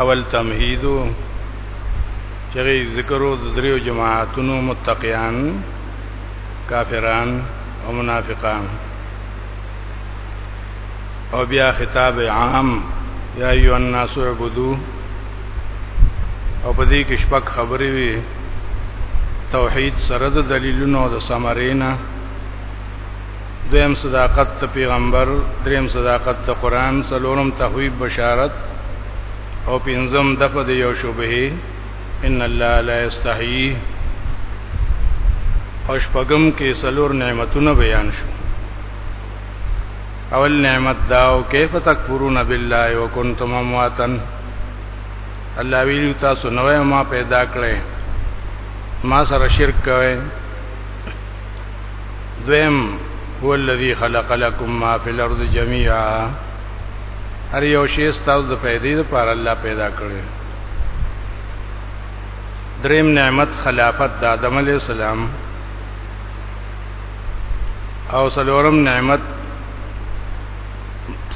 اول تمهیدو چغی ذکرو د دریو جماعتونو متقیان کافران او منافقان او بیا خطاب عام یا ایو الناس عبدو او په دې کې شپږ خبرې وي توحید سره د دلیلونو د سمرینا دویم صداقت ته پیغمبر دریم صداقت ته قران څلورم تخویب بشارت او پنځم دغه د یو شوبه ان الله لا یستحیی او شپږم کې څلور نعمتونه بیان شو اول نعمت دا او کیف تکفرون بالله وکنتم امواتا الله ویلو تاسو نوې ما پیدا کړې ما سره شرک کوئ دویم هو الذی خلق لكم ما فی الارض جميعا هر یو شی ستاسو د پیدې لپاره الله پیدا کړی دریم نعمت خلافت د آدم علی السلام او سلورم نعمت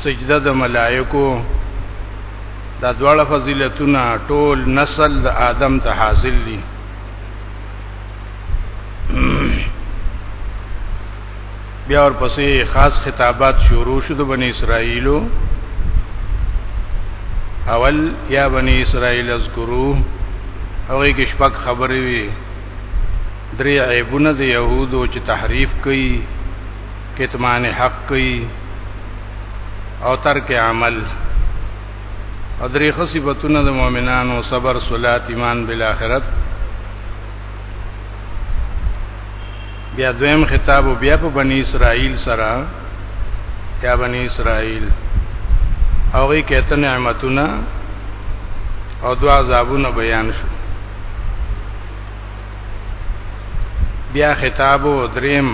سجده د ملائکو دا دواړه فضیلتونه ټول نسل د آدم ته حاصل دي بیا ورپسې خاص خطابات شروع شو د بنی اسرائیلو اول یا بنی اسرائیل اذکرو هغه کې شپږ خبرې وي درې عیبونه د يهودو چې تحریف کوي کتمان حق کوي او ترک عمل ادرې خصيبتونه د مؤمنانو صبر صلات ایمان بالآخرت بیا دویم خطاب او بیا په بنی اسرائیل سره یا بنی اسرائیل هغه کته نعمتونه او دوا عذابونه بیان شو بیا خطاب او دریم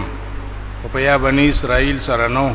او په یا بنی اسرائیل سره نو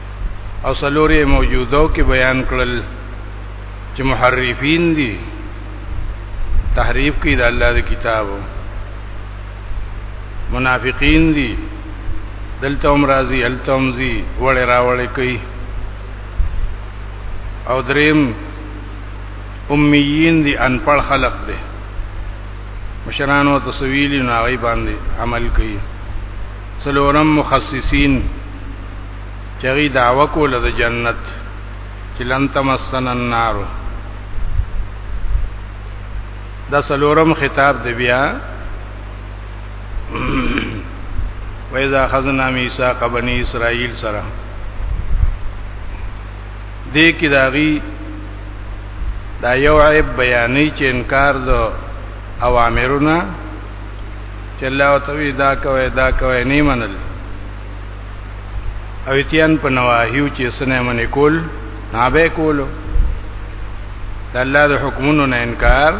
او سلوري موجودو کې بیان کړل چې محرفین دي تحریف کوي د الله د کتابو منافقین دي دلته هم راځي هلته هم ځي وړې راوړې کوي او دریم امیین دي انپړ خلق دي مشرانو تسویلی ناغي باندې عمل کوي څلورم مخصصین چغی دعوه کوله د جنت چې لن تمسن النار دا څلورم خطاب دی بیا وإذا خذنا ميثاق بني إسرائيل سره دې کې داغي دا یو عیب بیانې چې انکار د اوامرونه چې الله او توی دا کوي دا کوي نه منل او اتیان په نواهیو چې سنه منې کول نه به کولو د الله د حکمونو نه انکار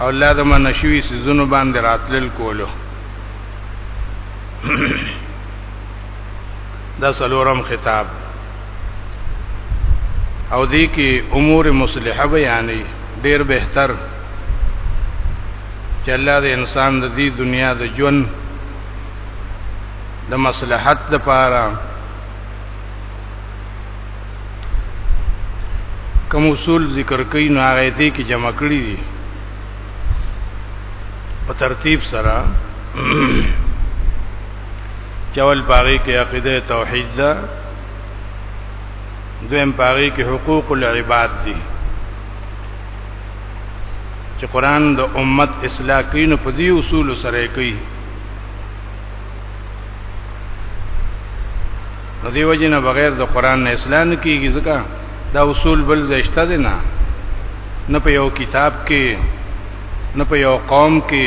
او الله د منشوي سيزونو باندې راتلل کولو دا سلورم خطاب او دې کې امور مصلحه بیانې ډیر بهتر چې الله د انسان د دې دنیا د ژوند د مصلحت لپاره کوم اصول ذکر کوي نو هغه دې کې جمع کړی دي په ترتیب سره چول باغی کې عقیده توحید ده دویم پاره کې حقوق العباد دي چې قران د امت اصلاح کوي نو په دې اصول سره کوي نو دیو جن بغیر د قران نه اصلاح نه کیږي ځکه دا اصول بل زشته دي نه نه په یو کتاب کې نه په یو قوم کې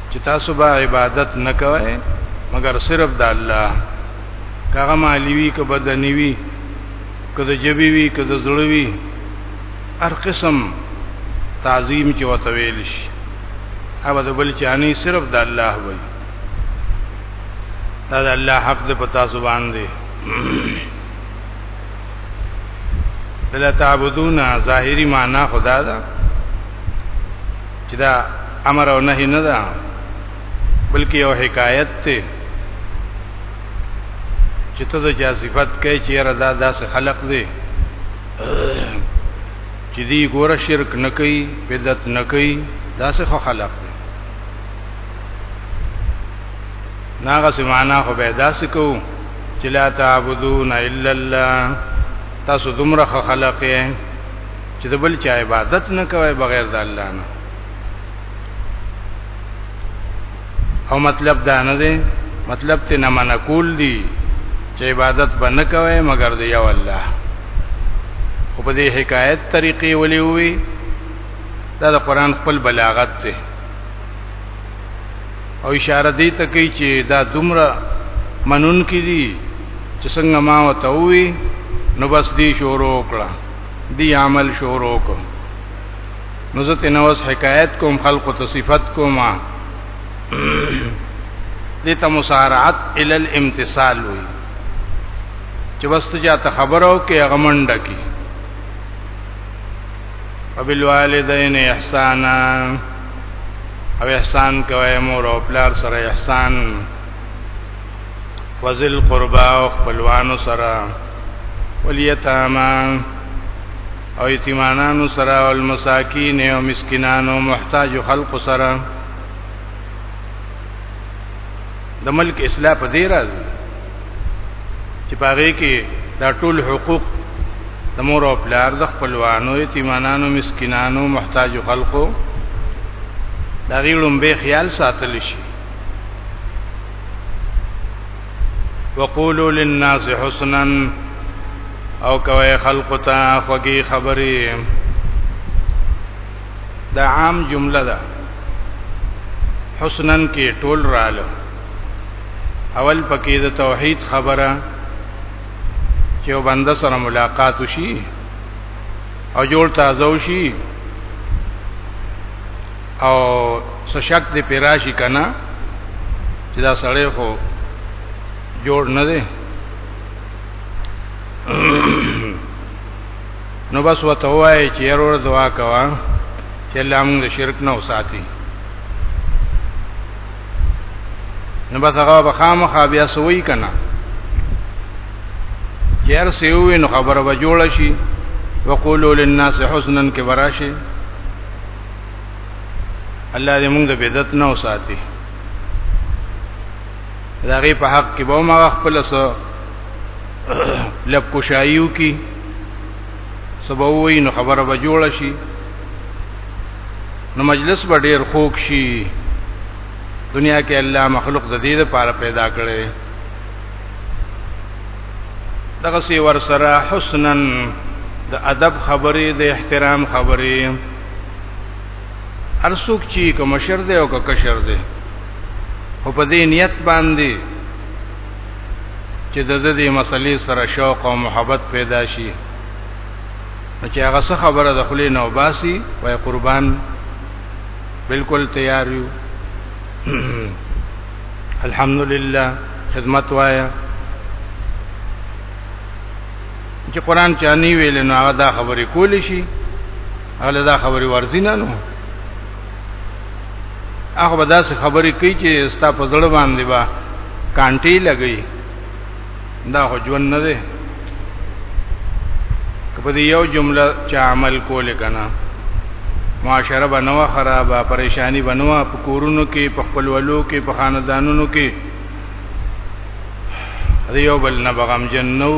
چې تاسو به عبادت نه کوئ مګر صرف د الله کغه مالی وی که بدنی وی که د جبی وی که د زړه وی هر قسم تعظیم چې وتویل شي هغه د بل چانی صرف د الله وی دا د الله حق د پتا زبان دی دلته تعبدون ظاهری معنا خدا ده چې دا امر او نهي نه ده بلکې یو حکایت ته چې ته د چا صفت کوي چې را دا داسې خلق دی چې دی ګوره شرک نه کوي بدعت نه کوي داسې خو خلق دی ناغه سمانا خو به داسې کو چې لا تعبدون الا الله تاسو دومره خلق یې چې د بل چا عبادت نه کوي بغیر د الله نه او مطلب دا نه دی مطلب ته نه منقول دی چې عبادت به نه کوي مګر د یو الله خو په دې حکایت طریقې ولې وي دا د قران خپل بلاغت ته او اشاره دی ته کوي چې دا دومره منون کې دي چې څنګه ما وتوي نو بس دې شروع کړه دی عمل شروع کو نو زه تنوس حکایت کوم خلق ته صفت کوم دې ته مسارعت ال الامتثال وي چې بس ته جاته خبرو کې غمنډ کی وبالوالدین احسانا او احسان کوي مور او پلار سره احسان وزل قربا او خپلوانو سره ولیتاما او یتیمانانو سره او المساکین او مسکینانو محتاج خلق سره د ملک اصلاح په دې راز چې پاره کې دا ټول حقوق د مور او پلار د خپلوانو یتیمانانو مسکینانو محتاج خلقو دا غیړم به خیال ساتل شي وقولو للناس حسنا او کوي خلق ته خوږی خبرې دا عام جمله ده حسنا کې ټول رااله اول پکې د توحید خبره چې یو بنده سره ملاقات وشي او جوړ تازه وشي او سشک دې پیراشي کنه چې دا سړی خو جوړ نه دی نو بس وته وای چې ورور دعا کوا چې الله موږ شرک نه وساتي نو بس هغه بخامه خابیا سوی کنه چې هر څه وي نو خبره به جوړ شي وقولو للناس حسنا کې براشي الله دې موږ د بدعت نه وساتي دا غي په حق کې به ما خپل سره لب کوشایو کی سبا وای نو خبره به جوړ شي نو مجلس به ډیر خوک شي دنیا کې الله مخلوق د دې لپاره پیدا کړي دغه سی ور سره حسنن د ادب خبرې د احترام خبرې ارسوک چې کوم شر دی او کوم کشر دی او په دې نیت باندې چې د دې مسلې سره شوق او محبت پیدا شي چې هغه څه خبره د خلې نو باسي وای قربان بالکل تیار یو الحمدلله خدمت وایا چې قران چانی ویل نو هغه دا خبرې کول شي هغه دا خبرې ورزینه نو هغه به داسې خبرې کوي چې ستا په زړه باندې با کانټي لګي دا خو ژوند نه دی کپه دی یو جمله چې عمل کول کنا معاشره بنوا خرابه پریشانی بنوا په کورونو کې په خپلولو کې په خاندانونو کې دیو بل نه بغم جنو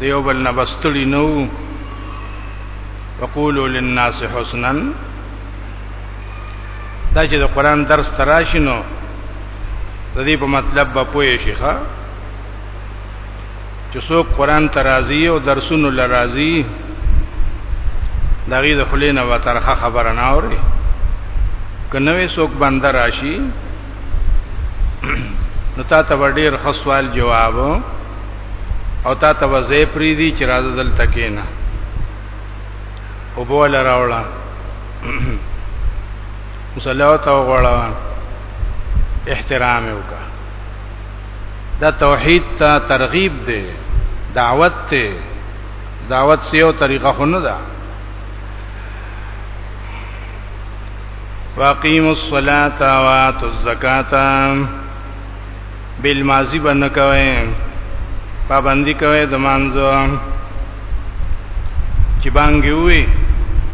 دیو بل نه بستړي نو وقولو للناس حسنا دا چې د قران درس تراشینو د دې په مطلب به پوه شي ښا چې څوک قران ترازی او درسونو لرازی دغه د خلینو وترخه خبره نه اوري کنه وې څوک بندر راشي نو تا ته ډیر خصوال جواب او تا ته وځې پری دي چې راځه دلته کېنا او بول راوړه مصلیو ته وغواړه احترام وکړه دا توحید ته ترغیب دی دعوت ته دعوت سیو طریقه خو نه ده واقیموا الصلاة واتوا الزکاة بالماضی باندې کوي پابندي کوي د مانځو چې باندې وي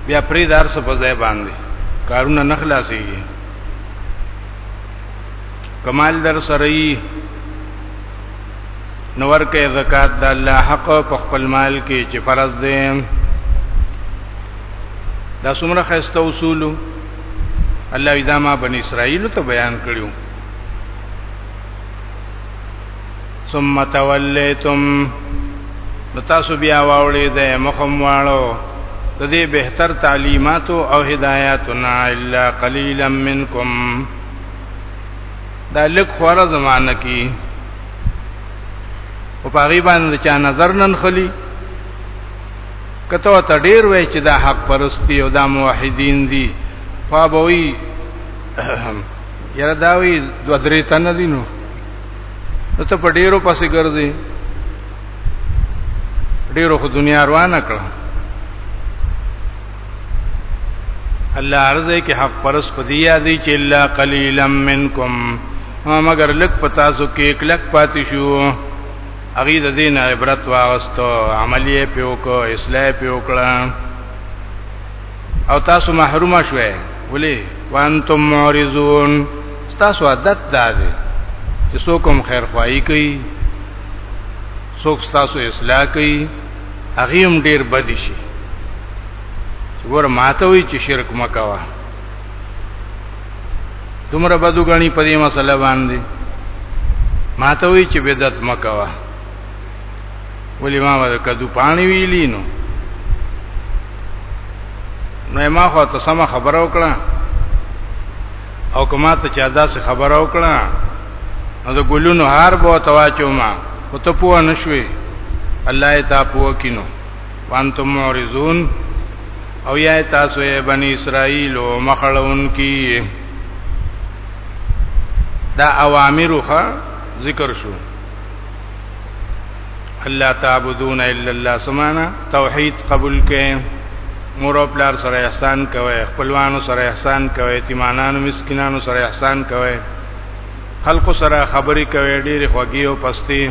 بیا پری دار څه په ځای باندې کارونه نخلاصيږي کمال در سره نو ورکه زکات د الله حق په خپل مال کې چې فرض دی دا څومره خسته اصول الله اذا ما بني اسرائيل ته بیان کړیو ثم تولیتم نو تاسو بیا واولې ده مخم والو د دې بهتر تعلیمات او هدایاتنا الا قليلا منکم دا لک خوره زمانہ کې او پاغي باندې چا نظر نن خلی کته ته ډیر وای چې دا حق پرستی او دا موحدین دي فابوی یره دا وی دو درې تن دي نو ته په ډیرو پسې ګرځي ډیرو خو دنیا روانه کړه الله عرضه کې حق پرس پدیا دی چې الا قلیلا منکم مگر لک پتا سو کې کلک پاتې شو اغي د دین عبرت واغستو عملی په وکړو اصلاح په وکړه او تاسو محروم شوه ولی وانتم معرضون تاسو عادت ده چې څوک هم خیر خوایي کوي څوک تاسو اصلاح کوي هغه هم ډیر بد شي ور ماته وي چې شرک مکوا دومره بدو غني په دې مسله باندې ماته وي چې بدعت مکوا ولی ما ودا کدو پانی ویلی نو نو ما خو ته سم خبر وکړه او کما ته چا داسې خبره وکړه نو د ګلونو هار بو تواچو ما او ته پوه نشوي الله ته پوه کینو وانتم معرضون او یا تاسو یې بنی اسرائیل او مخړون کی دا اوامرخه ذکر شو الله تعبدون الا الله سمانا توحید قبول کئ مور او پلار سره احسان کوي خپلوانو سره احسان کوي یتیمانانو مسکینانو سره احسان کوي خلکو سره خبرې کوي ډېری خوږی او پستی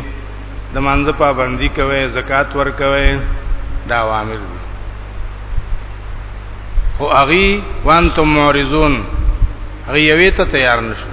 د منځ پابندي کوي زکات ور کوي دا عوامل دي خو اغي وانتم معرضون هغه یوې ته تیار نشو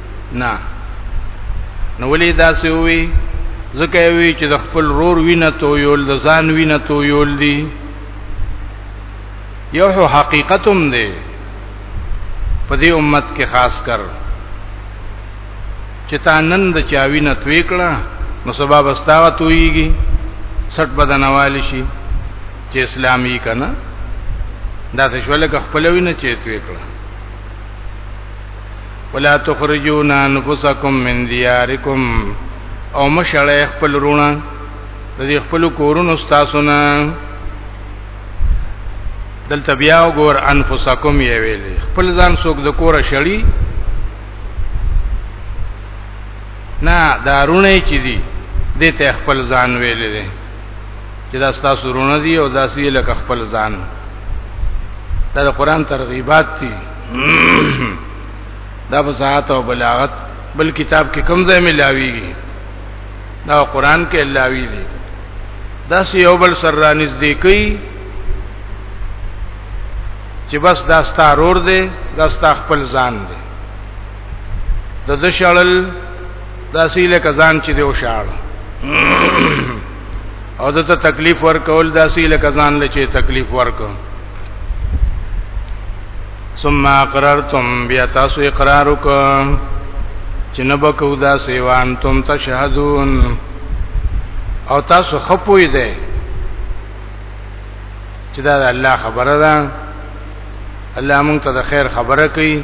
نه نو ولې دا سی وی ځکه وی چې د خپل رور وینه تو یول د ځان وینه تو یول دی یو حقیقتم دی په دې امت کې خاص کر چې تا نن د چا وینه توې کړه نو سبا بستاغه تویږي سټ بدنوال شي چې اسلامي کنه دا څه شول که خپل وینه چې توې کړه ولا تخرجون انفسکم من دیارکم او مشړه خپل رونه د دې خپل کورونو تاسو نه دلته بیا وګور انفسکم یې ویلې خپل ځان څوک د کوره شړی نه دارونه چي دي د ته خپل ځان ویلې دي چې دا تاسو رونه دي او داسې لکه خپل ځان دا قرآن ترغیبات دي دا فصاحت او بلاغت بل کتاب کې کوم ځای ملاويږي دا قران کې الله وی دی دا سی یو بل سر را نږدې کوي چې بس دا ستا رور دی دا ستا خپل ځان دی د دشړل دا سی له کزان چې دی او شاړ او دته تکلیف ورکول داسې لکه ځان لچې تکلیف ورکو ثم اقررتم بیا تاسو اقرار وکړ چې نه بکو دا سیوان تم تشهدون او تاسو خپوی دی چې دا الله خبره ده الله مونږ ته د خیر خبره کوي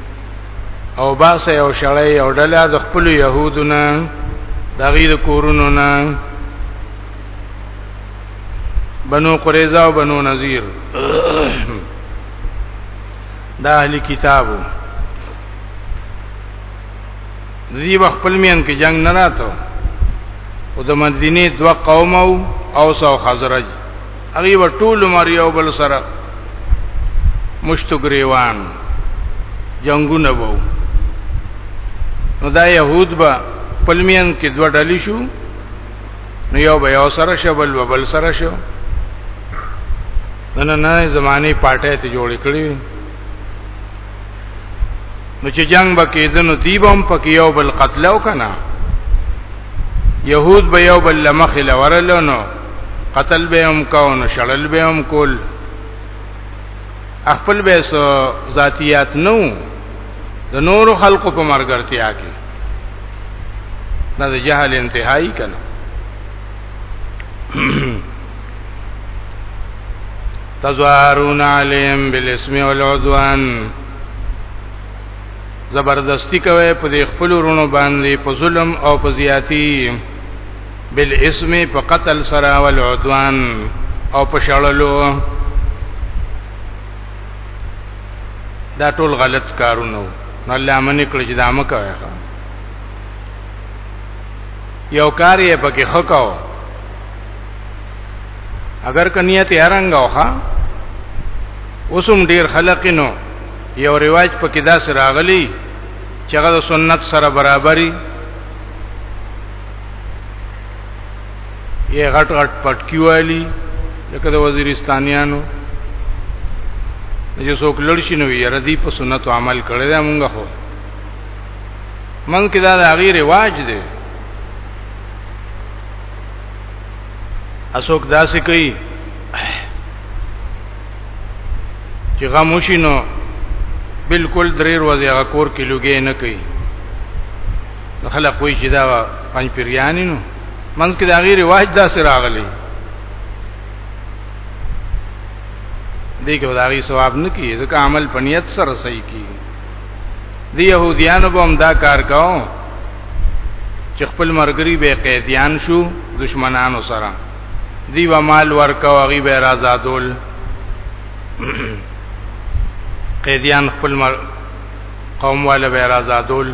او باسه یو شړی او ډله د خپل يهودونه د غیر کورونو نه بنو قریظه او بنو نذیر دا اهلی کتابو ذی خپل مین کې جنگ نه راتو او د مدینه دوا قوم او اوس او خزرج هغه و ټول مر یو بل سره مشتګریوان جنگونه وو نو دا يهود به پلمین کې دوه ډلې شو نو یو به یو سره شو بل به بل سره شو نن نه زماني پټه ته جوړ کړی نو چې جنگ به کېدنو دی به هم پکې یو بل قتل او کنه يهود به یو بل مخ لورلنو قتل به هم کو نو شړل به هم کول خپل به سو ذاتیات نو د نور خلقو په مرګرتیا کې دا د جهل انتهایی کنا تزوارون علیم بالاسم والعدوان زبردستی کوي په خپل ورونو باندې په ظلم او په زیاتی بالاسم په قتل سره او العدوان او په شړلو دا ټول غلط کارونه نو الله منی کړی چې دا مکه وایخه یو کار یې پکې خکاو اگر کنیت یې رنګ اوخه اوسم ډیر خلق نو یو رواج پکې داس راغلی چې هغه سنت سره برابرۍ یې غټ غټ پټکی والی لکه د وزیرستانیانو چې څوک لړ شي نو یې ردی په سنت عمل کړی دا مونږ خو من کې دا د غیر رواج دی اسوک داسې کوي چې غم وشي نو بالکل درې ورځې هغه کور کې لوګې نه کوي نو خلک وایي چې دا پنځ پیریانی نو منځ کې دا غیر رواج دا سره راغلی دې کې دا غي ثواب نه کیږي ځکه عمل پنیت سره صحیح کیږي دی يهوديان به هم دا کار کاو چې خپل مرګري به قیدیان شو دشمنانو سره دی و مال ورکاو غي به آزادول قیدیان خپل مر... قوم والا به آزادول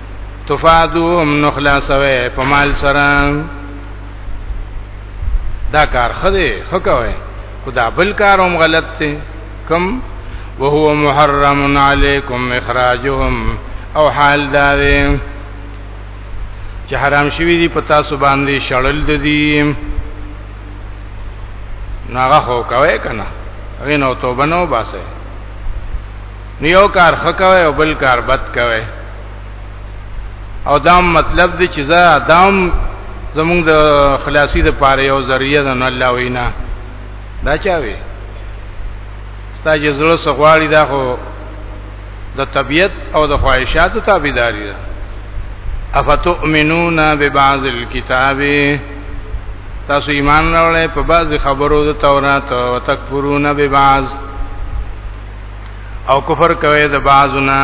تفادوهم نخلاصوي په مال سره دا کار خده خکوي خدا بل کار هم غلط دی کم وهو محرم علیکم اخراجهم او حال دا دی چې حرام شوی دی پتا سو باندې شړل دی ناغه هو کوي کنه هغه نو توبه نو باسه نو یو کار خکوي او بل کار بد کوي او دا مطلب دی چې زه ادم زمونږ د خلاصي د پاره یو ذریعہ ده نه الله وینا دا چا وی ستا چې زړه سغواړي دا خو د طبیعت او د خواهشاتو تابعداري ده افتؤمنون ببعض الكتاب تاسو ایمان راوړې په بعض خبرو د تورات او تکفرون ببعض او کفر کوي د بعضنا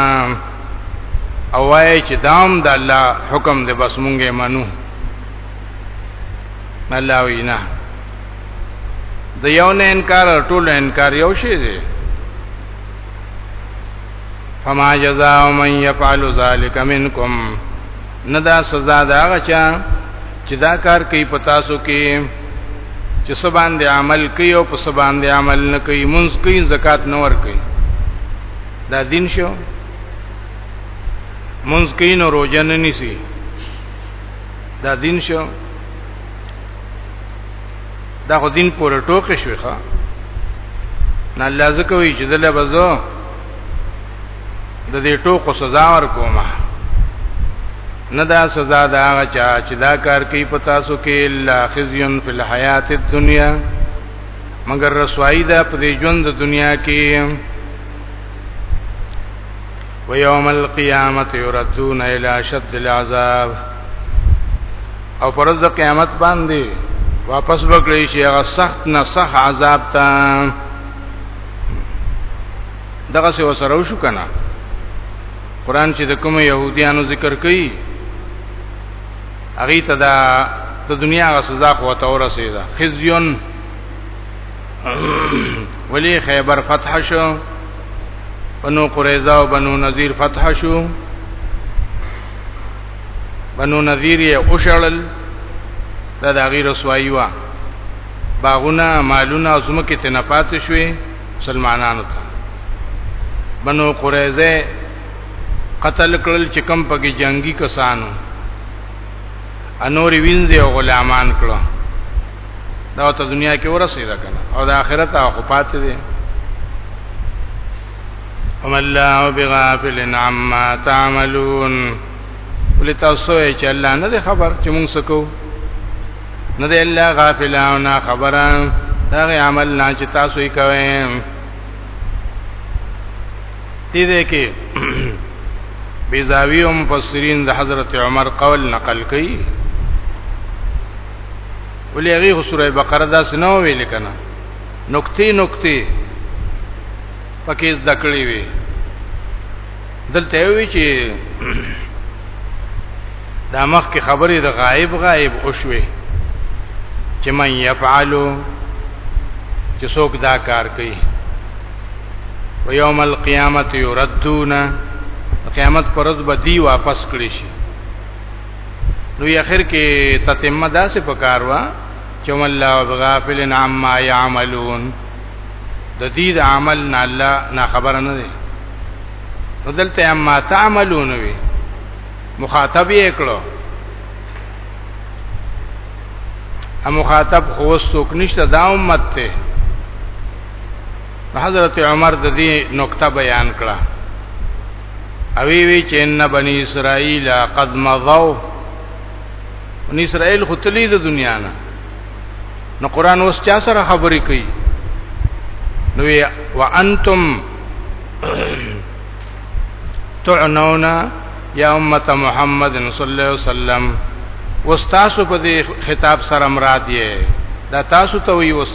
او وای چې دام د الله حکم دی بس مونږه منو الله وینا د یو نه انکار ټول انکار یو شی دی فما جزاء من يفعل ذلك منكم نه دا سزا دا غچا چې دا کار کوي په تاسو کې چې سبان دې عمل کوي او په سبان دې عمل نه کوي منځ کوي زکات نه ور کوي دا دین شو منځ کوي نو روزه نه نیسي دا دین شو دا خو دین پورې ټوکې شوې ښا نه لازم کوي چې دله بزو د دې ټوکو سزا ورکوم نه دا سزا دا هغه چا چې دا کار کوي په تاسو کې الا خزي فی الحیات الدنیا مگر رسوایی ده په دې ژوند د دنیا کې و یوم القیامت یردون الی شد العذاب او پرز د قیامت باندې واپس وکړي شي هغه سخت نه سخت عذاب ته دغه څه وسره وشو کنه قران چې د کوم يهوديانو ذکر کوي هغه ته دا د دنیا غ سزا خو ته ورسېده خزيون ولی خیبر فتح شو بنو قریظه او بنو نذیر فتح شو بنو نذیر یې اوشړل دا د غیر رسوایی وا باغونه مالونه زمکه ته نه پاتې شوې مسلمانانو ته بنو قریظه قتل کړل چې کم پکې جنگي کسانو انوري وینځي او غلامان کړو دا ته دنیا کې ورسېده کنه او د آخرت هغه پاتې دي وم الله بغافل عما تعملون ولتاسو چې الله نه خبر چې موږ سکو نه دی الله غافل او نه خبره دا عمل نه چې تاسو یې کوئ دې دې کې بیزاوی او مفسرین د حضرت عمر قول نقل کړي ولې هغه سوره بقره دا سنو ویل کنه نقطې نقطې پکې ذکرې وي دلته وی چې دا مخ کې خبرې د غائب غائب او شوي چې من يفعلو چې څوک دا کار کوي و یوم القیامت یردون قیامت پر ورځ به دی واپس کړی شي نو اخر کې تتمه داسې پکاروا چې الله بغافل عما يعملون د دې د عمل نه الله نه خبر نه دی ودلته اما تعملون وی مخاطب یې کړو ا مخاطب خو وسوک نشته دا امت ته حضرت عمر د دې نقطه بیان کړه او وی چې ان بنی اسرائیل قد مضوا ان اسرائیل خو تلی د دنیا نه نو قران اوس چا سره خبرې کوي نو وی وانتم تعنونا یا امت محمد صلی الله علیه وسلم واستاسو په دې خطاب سره مراد یې دا تاسو ته وی وس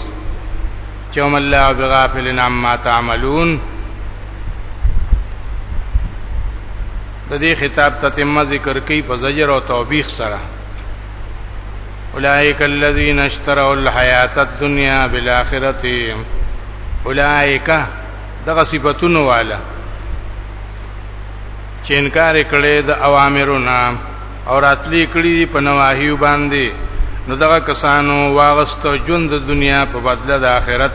چې هم الله بغافلن عما تعملون د دې خطاب تتمه ذکر کوي په زجر او توبیخ سره اولئک الذین اشتروا الحیات الدنیا بالآخرۃ اولئک دغه صفاتونو والا چې انکار کړي د اوامرونو او راتلی کړي په نواهیو باندې نو دغه کسانو واغستو ژوند د دنیا په بدله د آخرت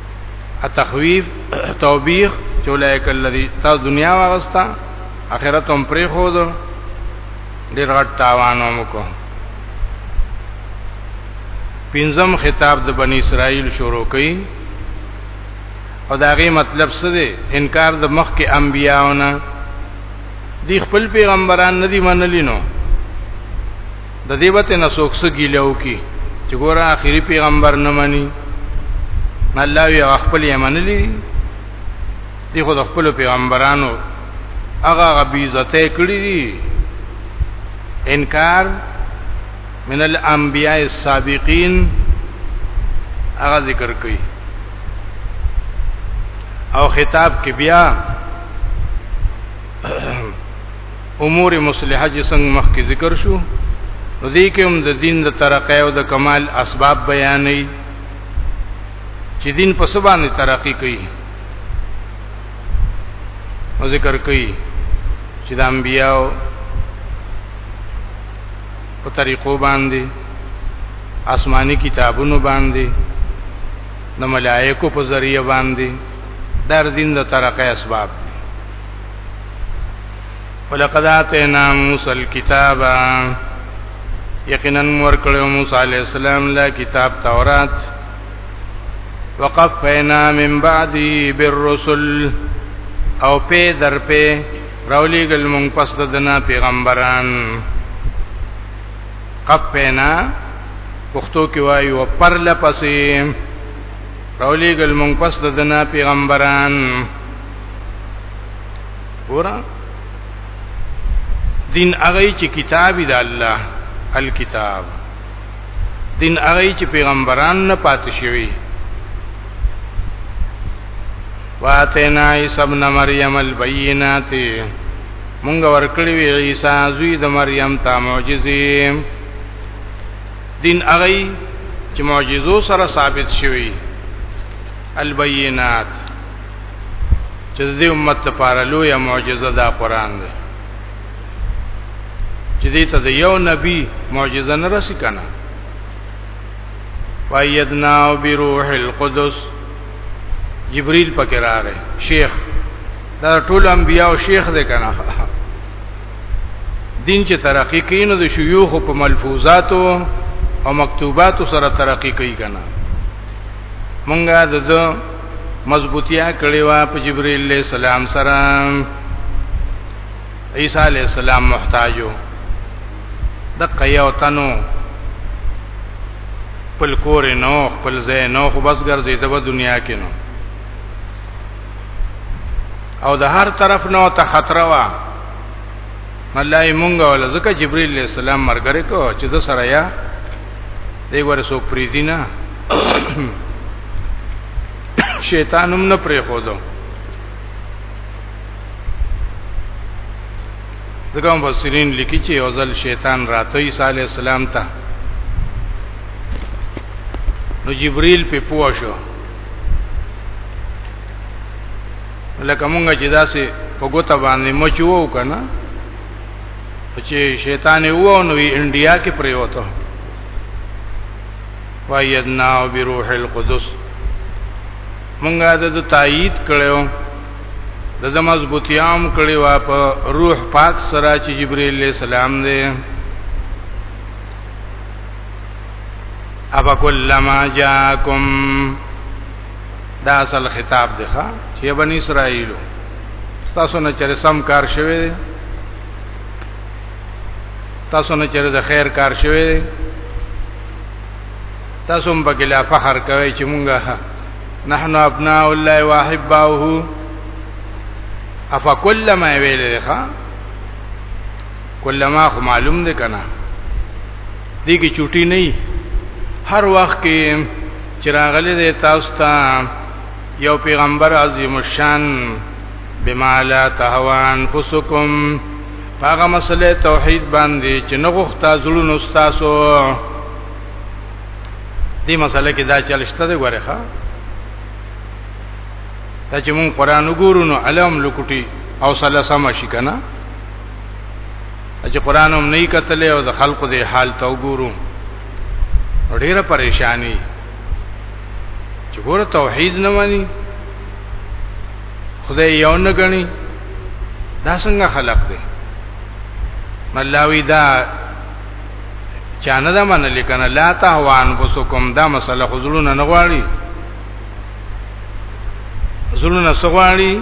التخويف توبيخ چولایک الذي تا دنیا واغستا اخرت هم پرې خو دو ډیر غټ تاوان هم کو پنځم خطاب د بنی اسرائیل شروع کړي او دا غي مطلب څه دی انکار د مخ کې انبیاونه دی خپل پیغمبران ندی منلی نو د دې وته نه څوک سګیلو کی چې ګور اخیری پیغمبر نه مني الله وی خپل یې منلی دی خو د خپل پیغمبرانو هغه غبی زته کړی دی انکار من الانبیاء السابقین هغه ذکر کړي او خطاب کې بیا امور مصلحه چې څنګه مخکې ذکر شو نو دې کې هم د دین د ترقې او د کمال اسباب بیانې چې دین په سبانه ترقی کوي او ذکر کوي چې د انبیاو په طریقو باندې آسماني کتابونو باندې د ملائکو په ذریعہ باندې در دین د ترقې اسباب ولقد اتینا موسی الكتاب یقینا ورکړو موسی علی السلام له کتاب تورات وقفینا من بعدی بالرسل او په در په راولی گل مون پس دنا پیغمبران قفینا پښتو کې وایي او پر لپسې راولی گل مون پس دنا پیغمبران ګور دین هغه چې کتاب دی الله الکتاب دین هغه چې پیغمبران نه پاتې شوی واتینا عیسی ابن مریم البینات مونږ ورکړی وی عیسی زوی د مریم ته معجزې دین هغه چې معجزو سره ثابت شوی البینات چې د امت لپاره لویه معجزه دا قران دی چې دې ته د یو نبی معجزه نه رسی کنه وایدنا بروح القدس جبريل پکې راغی شیخ دا ټول انبیا او شیخ دې کنه دین چې ترقی کینو د شيوخ په ملفوظاتو او مکتوباتو سره ترقی کوي کنه مونږه د مضبوطیا کړی وا په جبرئیل علیہ السلام سره عیسی علیہ السلام محتاجو د قیو تنو خپل کور نو خپل ځای نو خو بس ګرځي ته په دنیا کې نو او د هر طرف نو ته خطر وا الله یې مونږه ول ځکه جبرئیل علیہ السلام مرګره کو چې د سره یا دی ور سو پریدینا شیطان هم نه پرې خودو ځکه مفسرین لیکي چې یو ځل شیطان راته عیسی علی السلام ته نو جبرئیل په پوه شو لکه مونږ چې داسې په ګوته باندې مچو وو کنه چې شیطان وو نو انډیا کې پریوته وایدنا بروح القدس مونږه د تایید کړو د د مضبوطیام کړي وا په روح پاک سره چې جبرئیل علیہ السلام دی ابا کلمہ جاکم دا اصل خطاب دی ښا چې بنی اسرائیل تاسو نه چر سم کار شوی تاسو نه چر د خیر کار شوی تاسو هم پکې لا فخر کوي چې مونږه نحن ابناء الله واحباؤه افا کلمہ ویلې ښا کلمه خو معلوم دی کنه دې کې چوټي نه هر وخت کې چراغلې دې تاسو ته یو پیغمبر عظیم الشان بما لا تهوان فسکم هغه مسله توحید باندې چې نه غوښتا زړونو تاسو دې مسله کې دا چلشته دی غره ښا دا چې مون قران وګورو نو علم لکټي او صلی سم شي کنه چې قران هم نه کتلې او د خلکو د حال ته وګورو ډیره پریشانی چې ګوره توحید نه مانی خدای یو نه غني دا څنګه خلق دی ملاوی دا چانه دا من لیکنه لا تهوان بسکم دا مسله خزلون نه غواړي زلون نه سغواړي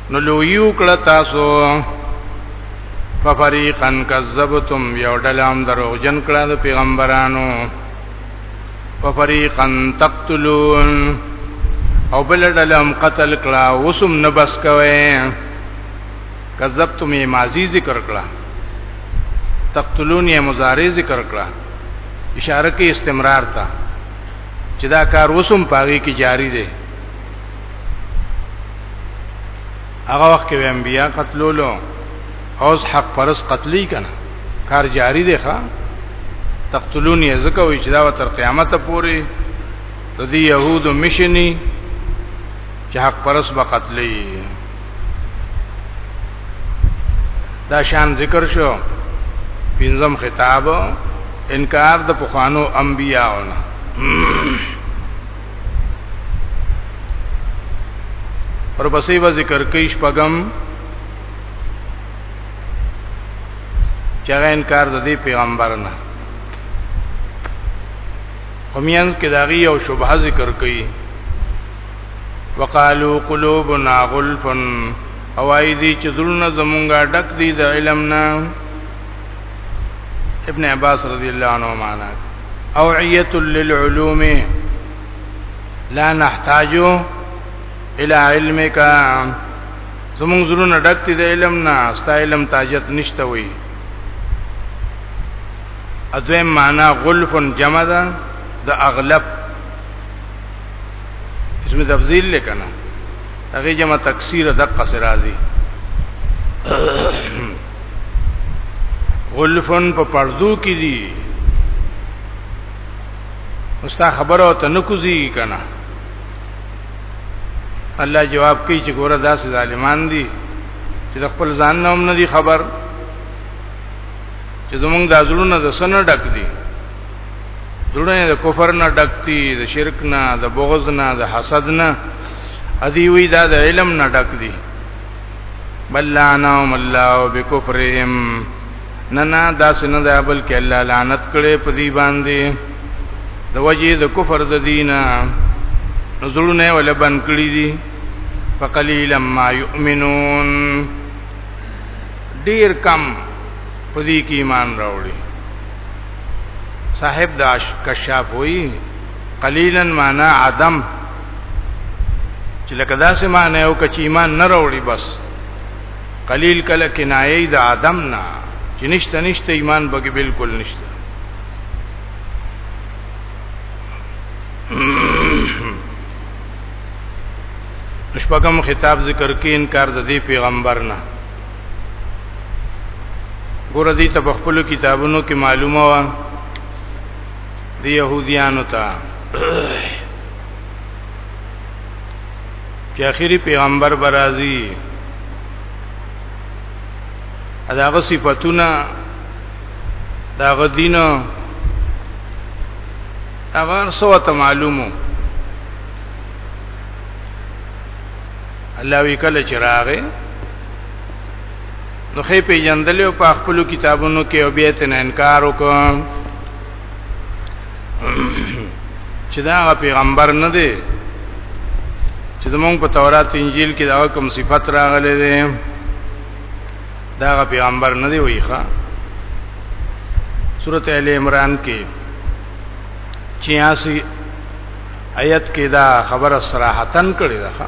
نو لویو کړه تاسو ففریقا کذبتم یو ډلام دروغجن کړه د پیغمبرانو ففریقا تقتلون او بل ډلام قتل کړه وسم نه بس کوي کذبتم ماضی ذکر کړه تقتلون یې مضارع ذکر کړه اشاره کې استمرار تا چې دا کار وسم پاغي کې جاری دی هغه وخت کې انبیا قتلولو اوس حق پرس قتلی کنه کار جاری دی ښا تقتلونی ازکه وی چې دا تر قیامت پورې د دې يهودو مشنی چې حق پرس به قتلی دا شان ذکر شو پنځم خطاب انکار د پخوانو انبیاونه اور پسې به ذکر کوي شپږم چغه انکار د دې پیغمبر نه همینس کې داغي او شبهه ذکر کوي وقالو قلوبنا غلفن او ايدي چې ذلنا زمونږه ډک دي د علم نه ابن عباس رضی الله عنه معنا اوعیه للعلوم لا نحتاج الى علمك زمون زرونه ډک دي د علم نه ستا علم تاجت نشته وي اځم معنا غلف جمع ده د اغلب اسم تفضیل لیکنه هغه جمع تکثیر دقه سرازی غلفن په پردو کې دي مستا خبره او تنکوزي کنه الله جواب کوي چې ګوره داسې ظالمان دي چې د خپل ځان نه هم نه دي خبر چې زمونږ د ازلونو د سن ډک دي دړه د کفر نه ډک دي د شرک نه د بغض نه د حسد نه ادي وی دا د علم نه ډک دي بل لعنهم الله بكفرهم نه نه دا سن دا بل کې الله لعنت کړي په دې باندې د وجې د کفر د دینه نزلونه ولا بن کړی دي فقلیلا ما یؤمنون ډیر کم په دې کې ایمان راوړي صاحب داش کشاف وی قلیلا معنا عدم چې لکه دا سه معنی او کچ ایمان نه راوړي بس قلیل کله کنایه د ادم نه چې نشته نشته ایمان بګي بالکل نشته شپږم خطاب ذکر کې انکار د دې پیغمبر نه ګور دې ته خپل کتابونو کې معلومه و دی يهوديانو ته چې اخیری پیغمبر برازي اداغه صفاتونه داغه دین اگر سو ته معلومو الله وی کله چراغه نو خې پیجندل او په خپل کتابونو کې او بیت نه انکار وکړ چې دا پیغمبر نه دی چې زمونږ په تورات انجیل کې دا کوم صفت راغلي دي دا پیغمبر نه دی وایي ښا سورته ال عمران کې 86 آیت کې دا خبره صراحتن کړې ده ښا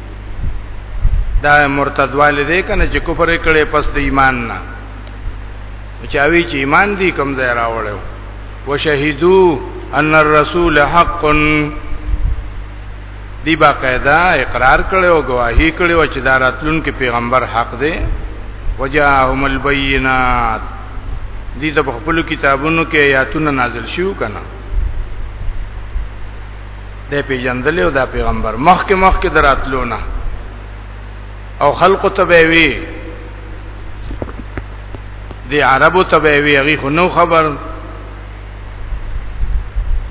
دا مرتد والے دی کنه چې کفر کړي پس د ایمان نه چاوي چې ایمان دی کم ځای راوړو وشهدو ان الرسول حق دی با قاعده اقرار کړي او گواہی کړي او چې دا راتلون کې پیغمبر حق دی وجاءهم البينات دي د خپل کتابونو کې آیاتونه نازل شیو کنه د پیجندل او د پیغمبر مخک مخک دراتلونه او خلق تبوی دی عربو تبوی هغه خو نو خبر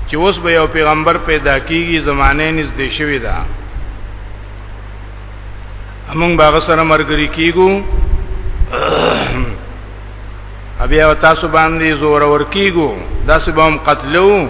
چې اوس به یو پیغمبر پیدا کیږي زمانه نږدې شوی ده همون باغ سره مرګري کیګو ابیا تاسو باندې زور ور کیګو داسې به هم قتلو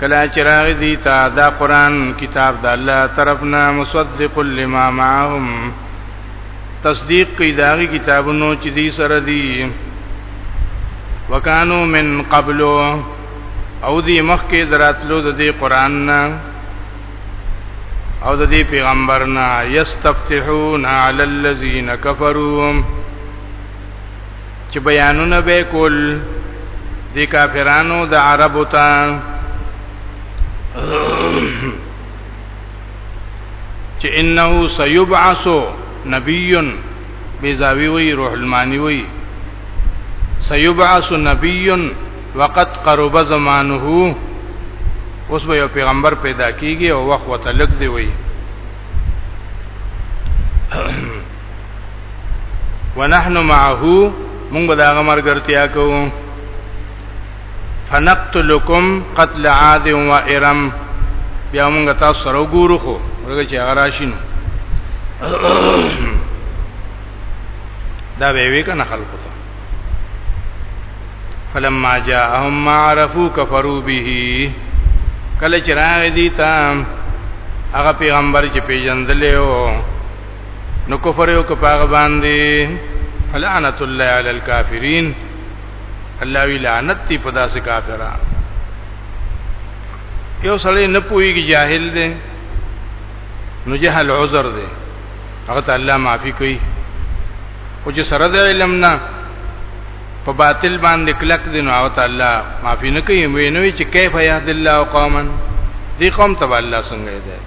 کلا چراغ دی تا دا قران کتاب د الله طرفنا مصدق لما معهم تصدیق کوي داغي کتابونو چې دي سره دي وکانو من قبل او دي مخکې دراتلو د دې قران نه او د دې پیغمبرنا یستفتحون علی الذین کفروا چې بیانونه به کول د کافرانو د عربو ته چې انه سيبعث نبي بيزاوي وي روح الماني وي سيبعث نبي وقد قرب زمانه اوس به یو پیغمبر پیدا کیږي او وخت وتلک دی وي ونحن معه موږ به دا غمر ګرتیا کوو فنقتلکم قتل عاد و ارم بیا موږ تاسو سره وګورو خو ورګه چې هغه راشینو دا به وی کنه خلکو ته فلما جاءهم ما عرفوا كفروا به کله چې راغی دي تا هغه پیغمبر چې پیژندلې و نو کفر یو کو پاغه باندې فلعنت الله علی الکافرین الله وی لعنت تی په داسې کافرانو یو سړی نه پويږي جاهل دی نو جهل عذر دی هغه ته الله معافي کوي او چې سره د علم نه په باطل باندې کلک دین او تعالی معافي نه کوي وینوي چې کیف یهد الله قوما دې قوم ته الله څنګه هدایت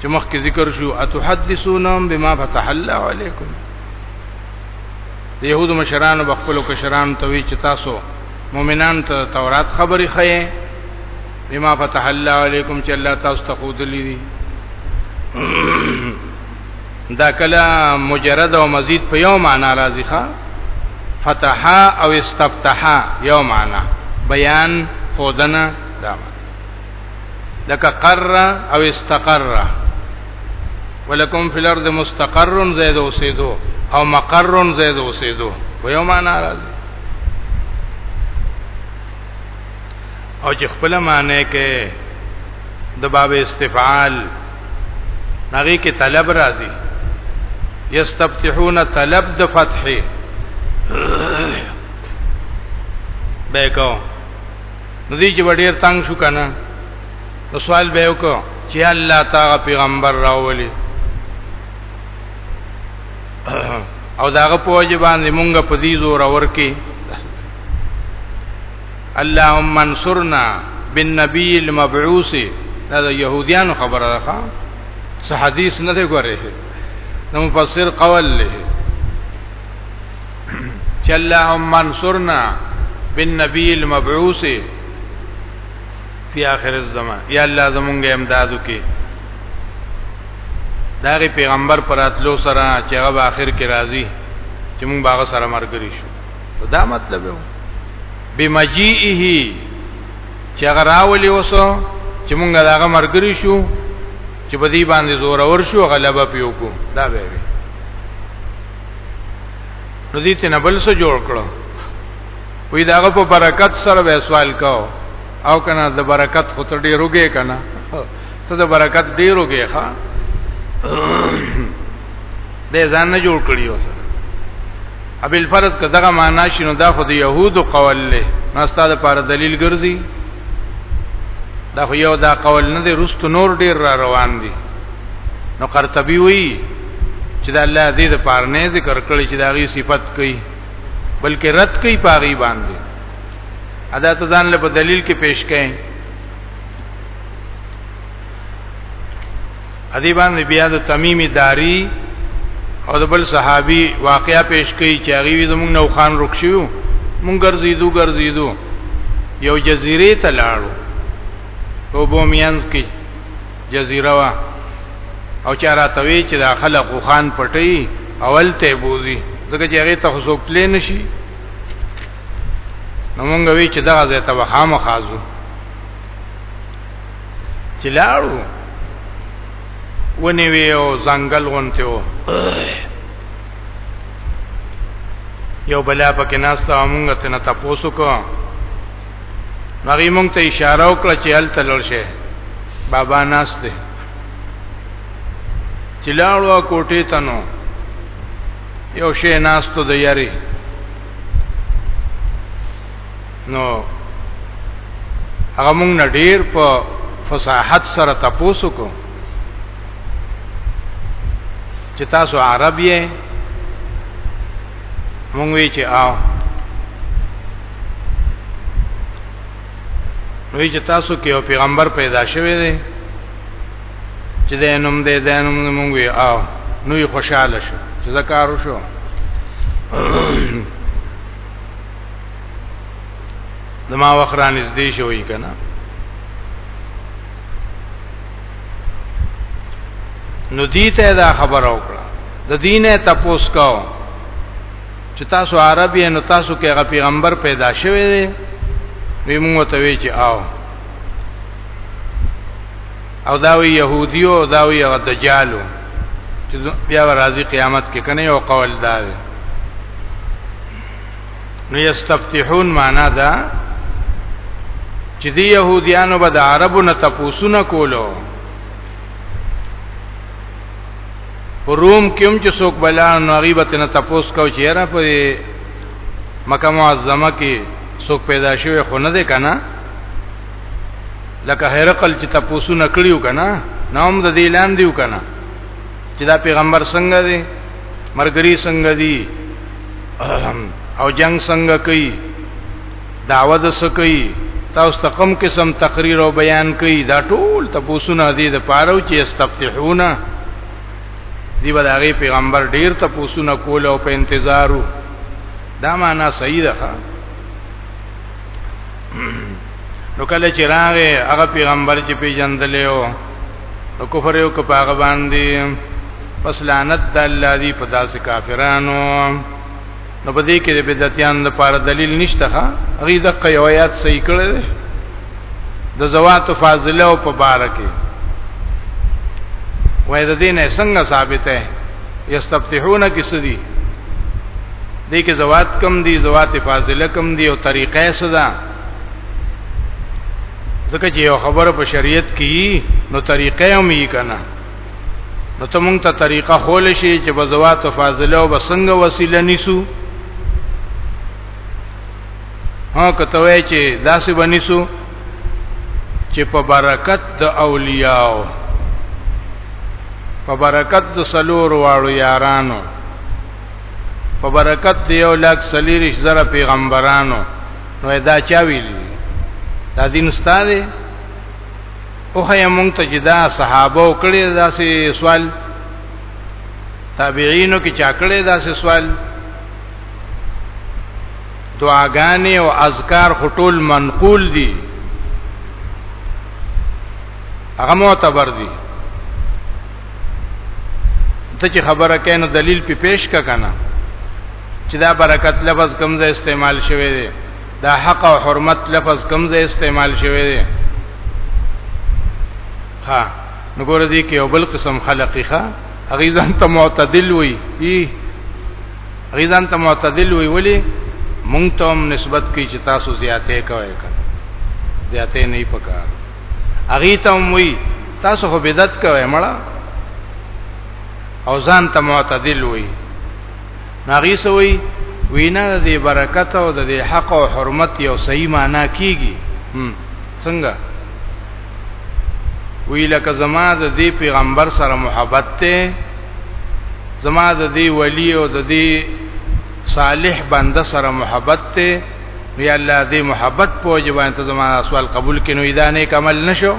چې مخکې ذکر شو اتحدثونهم بما فتح الله علیکم يهود مشران او خپل کشران ته وی چې تاسو مؤمنان ته تورات خبرې خې بما فتح الله علیکم چې الله تاسو ته خود لري دا کله مجرد او مزید په یو معنا راځي ښا فتح او استفتح یو معنا بیان خودنه دا لکه قر او استقر ولکم فی الارض مستقر زید اوسیدو او مقر زید اوسیدو په یو معنا راځي او چې خپل معنی کې د باب استفعال هغه کې طلب راځي یستفتحون طلب د فتح بیکو نو دې چې ډېر تنگ شو کنه نو سوال به وکړو چې الله تعالی پیغمبر راولي او داغه په وجه باندې مونږه په دې زور ورکی اللهم انصرنا بالنبي المبعوث دا يهوديان خبره ده څه حدیث نه دی ګوره نو مفسر قول له چې اللهم منصرنا بالنبي المبعوث فی آخر الزمان یا الله زمونږ امداد وکي دا غي پیغمبر پراتلو سره چې هغه آخر کې راځي چې مونږ باغ سره مرګري شو دا مطلب و بمجیئه چې هغه راولي وسو چې مونږ داغه مرګري شو چې بدی باندې زور اور شو غلبه پیو کو دا به وي نو دې ته نبل سره جوړ کړو وی داغه په برکت سره به سوال کاو او کنه د برکت خو ته ډیروږي کنه ته د برکت ډیروږي ښا دې ځان نه جوړ کړی اوس ابل فرض کداغه معنا شنو دا خو د يهودو قول له ناستاده پر دلیل ګرځي دا خو یو دا قول نه دی رست نور ډیر را روان دي نو قرطبي وی چې دا الله دې د پاره نه ذکر کړی چې دا غي صفت کوي بلکې رد کوي پاغي باندې ادا ته ځان له دلیل کې پیش کړي ادی باندې بیا د تمیمی داری او د بل صحابي واقعیا پیش کړي چې هغه زمونږ نو خان رخصیو مونږ ګرځیدو ګرځیدو یو جزیره ته لاړو او بومیانس کې جزیره وا او چا راته وی چې دا خلک خان پټي اول ته بوزي ځکه چې هغه ته خصوص تلې نشي نو مونږ وی چې دا ځای ته وخامه خازو چې لاړو ونی وی او ځنګل غونته و یو بلا پکې ناستا مونږ ته نه تاسو کو هغه مونږ ته اشاره وکړه چې هل تلل شي بابا ناس دی چې لاړو کوټې ته نو یو شی ناس ته د یاري نو هغه مونږ نه ډیر په فصاحت سره تاسو کو چې تاسو عرب یې مونږ وی چې آو وی چې تاسو کې یو پیغمبر پیدا شوی دی چې د نوم دې د نوم مونږ وی آو نو یې خوشاله شو چې دا کار وشو زما وخران نږدې شوی کنه نو دې ته دا خبر او کړه د دینه تپوس کاو چې تاسو عربی نو تاسو کې غ پیغمبر پیدا شوی دی وی موږ ته وی چې آو او دا وی يهوديو او دا وی غ دجالو چې بیا راځي قیامت کې کنه یو قول دا دی نو یستفتحون معنا دا چې دی يهوديانو به د عربو نه تپوسونه کولو روم کوم چې څوک بلان نو غیبت نه تپوس کو چې را په مکه معظمه کې څوک پیدا شوی خو نه دی کنه لکه هرقل چې تپوسو نکړیو کنه نوم د دې لاندې وکنه چې دا پیغمبر څنګه دی مرګري څنګه دی او جنگ څنګه کوي دعوه د څه کوي تاسو ته کوم قسم تقریر او بیان کوي دا ټول تپوسونه دي د پاره چې استفتحونه دی به هغه پیغمبر ډیر تپوسونه کول او په انتظارو دا معنا صحیح ده نو کله چې راغې هغه پیغمبر چې پیجندلې او نو کفر یو کپاغه باندې پس لعنت د الله دی په داسې کافرانو نو په دې کې د بدعتيان لپاره دلیل نشته ښا غي د قیویات صحیح کړي د زوات فاضله او په بار کې وای د دین څنګه ثابت ہے یستفتحون کسدی دې کې زوات کم دي زوات فاضله کم دي او طریقې صدا ځکه چې یو خبره په شریعت کې نو طریقې هم یې کنه نو ته مونږ ته طریقه خول شي چې بزوات فاضله او بسنګ وسیله نیسو ها کته وای چې داسې بنیسو چې په برکت د اولیاء په برکت د سلور واړو یارانو په برکت دی یو لاک سلیریش زره پیغمبرانو نو دا چا ویلی دا دین ستاره او هي مونږ ته چې دا صحابه وکړي دا سي سوال تابعینو کې چا کړي دا سي سوال دعاګانې او اذکار خټول منقول دي هغه معتبر دي ته چې خبره کینو دلیل په پیش کا کنه چې دا برکت لفظ کمزه استعمال شوی دی دا حق او حرمت لفظ کمزه استعمال شوی دی ها نو ګور دي کې یو بل قسم خلقي ښا هغه ځان ته معتدل وي ای هغه ځان ته معتدل وي ولی مونږ ته هم نسبت کوي چې تاسو زیاتې کوي زیاتې نه پکار اغه ته وی تاسو خو بدعت کوئ مړه او ځان ته معتدل وی ناغي سوی وینا د دې برکت او د دې حق او حرمت یو صحیح معنا کیږي څنګه وی لکه زما د دې پیغمبر سره محبت ته زما د دې ولی او د دې صالح بنده سره محبت ته یا الله دې محبت پوجي باندې ته زموږ سوال قبول کینو اذا نیک عمل نشو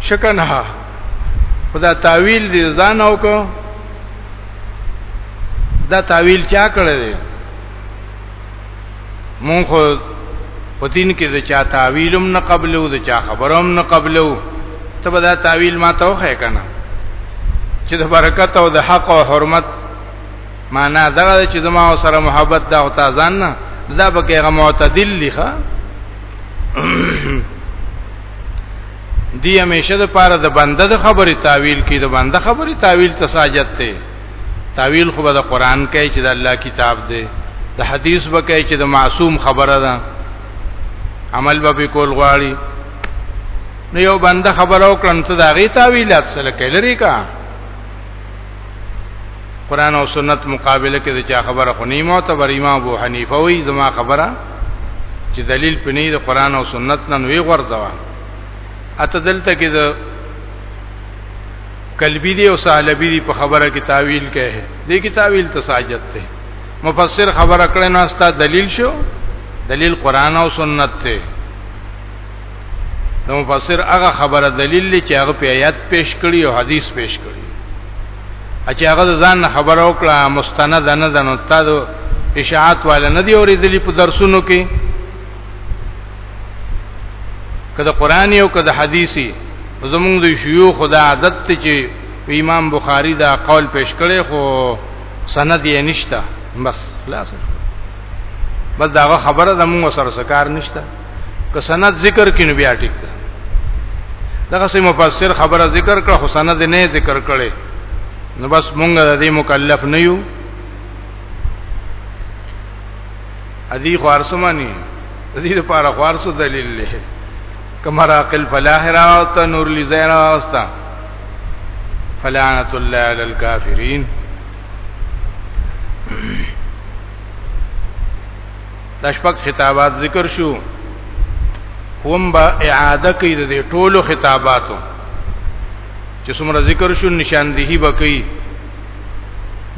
شکنه خدا تعویل دې ځان او کو دا تعویل چا کړل دی مونږ خو په دین کې د چا تعویلم نه قبلو د چا خبروم نه قبلو ته به دا تعویل ما ته وخه کنه چې د برکت او د حق او حرمت معنا دا چې زما او سره محبت دا او تا ځان نه دا به کې معتدل لخوا دی همیشه د پاره د بنده د خبرې تعویل کې د بنده خبرې تعویل تساجت ته تعویل خو به د قران کې چې د الله کتاب دی د حدیث به کې چې د معصوم خبره ده عمل به کول غواړي نو یو بنده خبرو کړن ته دا غي تعویلات سره کلري کا قران او سنت مقابله کې د چا خبره خو نه معتبر امام ابو حنیفه وی زما خبره چې دلیل پنی د قران او سنت نه نوې غورځوا اته دلته کې د قلبی دی او سالبی دی په خبره کې تعویل کوي دې کې تعویل تساجت ته مفسر خبره کړې نه استا دلیل شو دلیل قران او سنت ته د مفسر هغه خبره دلیل چې هغه په آیات پیش کړي او حدیث پیش کړي چې هغه ځان خبره وکړه مستند نه ده نو تا د اشاعت والا نه دی اورېدلی په درسونو کې کله قرآن او کله حدیثي زمونږ د شیوخ خدا عادت ته چې امام بخاری دا قول پیش کړي خو سند یې نشته بس خلاص بس دا خبره زمونږ سره سکار نشته که سند ذکر کینو بیا ټیک ده دغه سي مفسر خبره ذکر کړه خو سند نه ذکر کړي نو بس مونږ د دې مکلف نه یو ادي خارسمانی د دې لپاره خارس دلیل له کمر عقل فلاح را او ته نور لزیرا واستا فلعنت الله علی الکافرین د شپږ خطابات ذکر شو هم با اعاده کوي د ټولو خطاباتو چې څومره ذکر شو نشاندهي بکی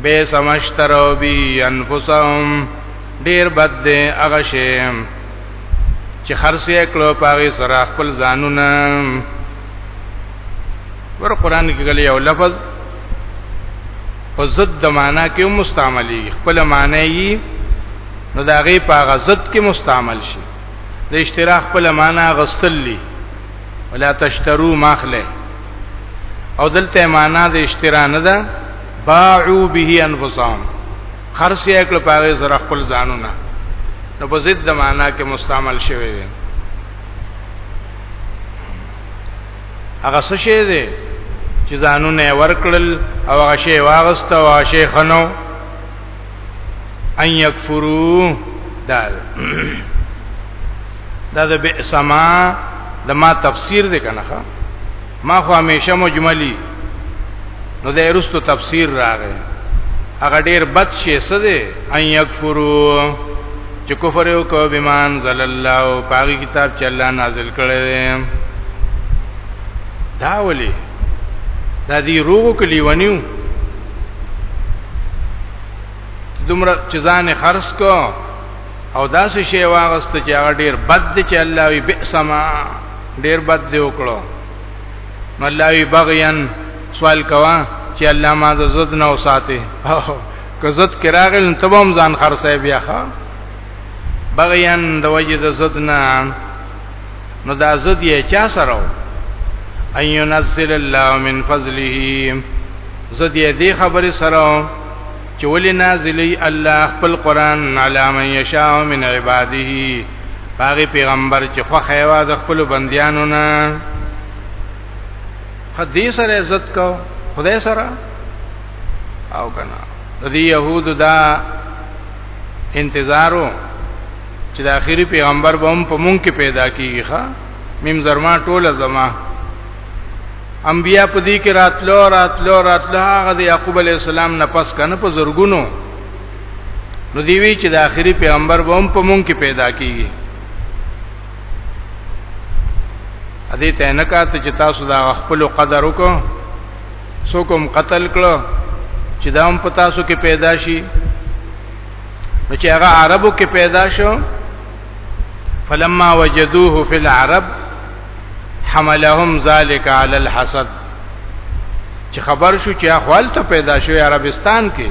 به سمشترو بی انفسهم ډیر بد دی هغه شی چې خرڅه کړو پاره سره خپل ځانونه ور قران کې غلي یو لفظ په ضد د معنا کې مستعملي خپل معنی یې نو دا غي په غزت کې مستعمل شي د اشتراک خپل معنا غستلی ولا تشترو ماخله او دلته معنا د اشترا نه ده باعو به انفسهم خرڅ یې کړ پاره زره خپل ځانونه نو په ضد معنا کې مستعمل شوی دی هغه څه شی دی چې ځانونه ورکړل او هغه شی واغست او هغه شی خنو ان یکفرو دا دا د بئسما د ما تفسیر دی کنه ما خو همیشه مجملی نو د ارستو تفسیر راغی هغه ډیر بد شي څه دی ان یکفرو چې کفر یو کو بمان زل الله پاغي کتاب چې الله نازل کړی دی دا ولی دا دی روغ کلی ونیو دومره چې ځان خرڅ کو او داسې شی واغست چې هغه ډیر بد دی چې الله وی بئسما ډیر بد دی وکړو نو الله وی بغیان سوال کوا چې الله ما زد نه وساته که زد کراغل تبوم ځان خرڅه بیا ښا بغیان د وجه د زد نه نو دا زد یې چا سره ان ينزل الله من فضله زد یې دی خبره سره چې ولې نازلی الله خپل قران علامه یشاء من عباده هغه پیغمبر چې خو خیوا د خپل بندیانو نه خدای سره عزت کو خدای سره او کنه د دې يهودو دا انتظارو چې د اخیری پیغمبر به هم په مونږ کې پیدا کیږي ښا مم زرما ټوله زما انبیا په دې کې راتلو راتلو راتلو هغه د یعقوب علی السلام نه پس کنه په زورګونو نو دی وی چې د آخري پیغمبر به هم په مونږ کې پیدا کیږي ا دې ته نه کاته چې تاسو دا خپل قدر وکړو سو کوم قتل کړو چې دا هم په تاسو کې پیدا شي نو چې هغه عربو کې پیدا شو فلما وجدوه فی العرب حملهم ذالک علی الحسد چې خبر شو چې احوال ته پیدا شو عربستان کې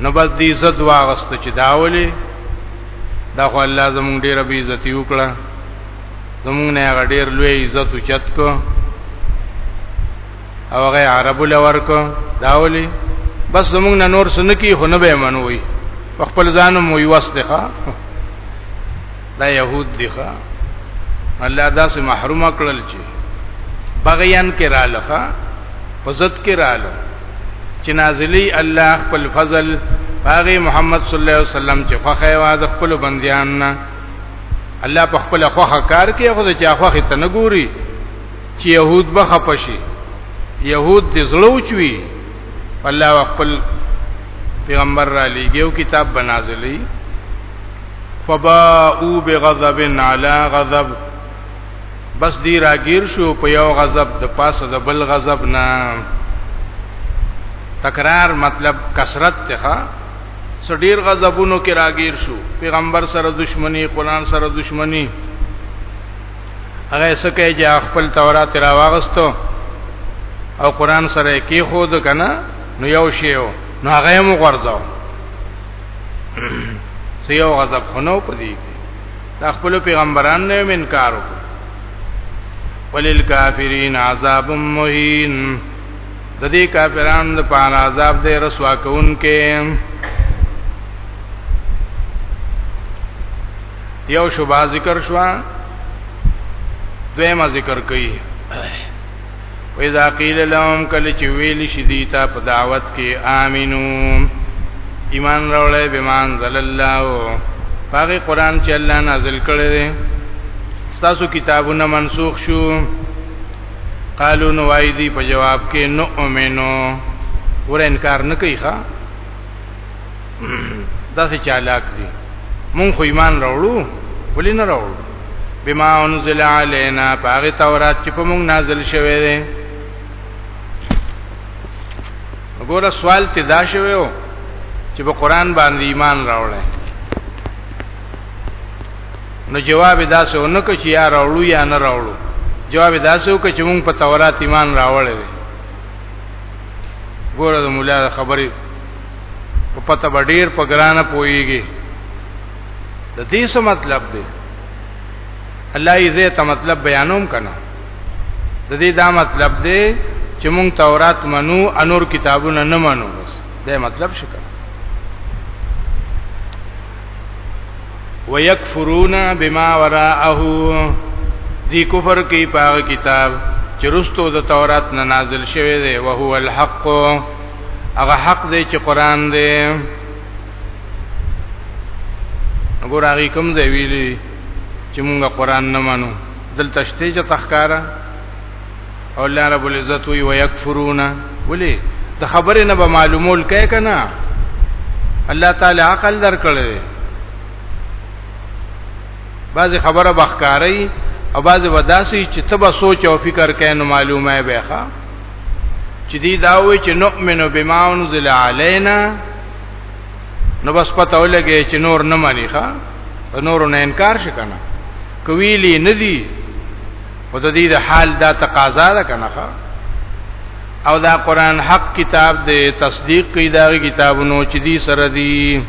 نو بس دې عزت واغست چې داولې دا خو الله زمونږ ډېر به عزت وکړه زمونږ نه هغه ډېر لوی عزت اوچت کو او هغه عرب لور کو داولې بس زمونږ نه نور سن کې خو نه به منوي خپل ځانم وي وسته دا يهود دي ښا الله دا سه محروم کړل چې بغيان کې را لخه فزت کې را لو چې نازلی الله خپل فضل باغی محمد صلی الله علیه وسلم چې خوخه واز خپل بنديان نه الله په خپل خوخه کار کوي خو چې خوخه ته نه ګوري چې يهود به خپشي يهود دې زړوچوي الله وقل پیغمبر را لېږي او کتاب بنازلې فباءوا بغضب علی غضب بس دی راګیر شو په یو غضب د پاسه د بل غضب نه تکرار مطلب کثرت ته سډیر غضبونو کې راګیر شو پیغمبر سره دښمنی قران سره دښمنی هغه سکه چې خپل تورات را واغستو او قران سره کې خود کنه نو یو شیو نو هغه مو غرزاو سیو غضب خنو پدی دا خپل پیغمبران نه انکار وکړ وللکافرین عذاب مهین د دې کافرانو د پاره عذاب دې رسوا کوونکې یو شوبه ذکر شو دویمه ذکر کړي واذا قيل لهم کله چې ویل شي دي ته په دعوت کې امينو ایمان راولې بمان زل الله هغه قران چې الله نازل کړی دی تاسو کتابونه منسوخ شو قالو نو وای دی په جواب کې نو امنو ور انکار نه کوي ښا داسې چالاک دي مونږ خو ایمان راوړو ولې نه راوړو بما انزل علينا پاغه تورات چې په مونږ نازل شوی دی وګوره سوال ته دا شوی و چې په قران باندې ایمان راوړل نو جواب دا سه اونکه چې یا راوړو یا نه راوړو جواب دا سه وکړه چې مونږ په تورات ایمان راوړل دی ګوره د مولا خبرې په پته بډیر په ګرانه پويږي د دې څه مطلب دی الله یې زه ته مطلب بیانوم کنه د دې دا مطلب دی چې مونږ تورات منو انور کتابونه نه منو بس دا مطلب شو کنه ويكفرون بما وراءه دی کفر کوي په کتاب چې رستو د تورات نه نازل شوی دی او هو الحق هغه حق دی چې قران دی وګوره هغه کوم ځای ویلي چې مونږه قران نه منو دلته شته چې تخکارا او الله رب العزت وی ويکفرون ولی د خبرې نه به معلومول کې کنه الله تعالی عقل درکړي بعضی خبره بخکاری او بعضی وداسي چې تبه سوچ او فکر کین معلومه به ښه چې دی دا وی چې نؤمن بما انزل علينا نو بس پته ولګي چې نور نه مانی ښا نور نه انکار شکنه کویلی ندی او د دې د حال دا تقاضا ده کنه ښا او دا قران حق کتاب دې تصدیق کوي دا کتابونو چې دې سره دي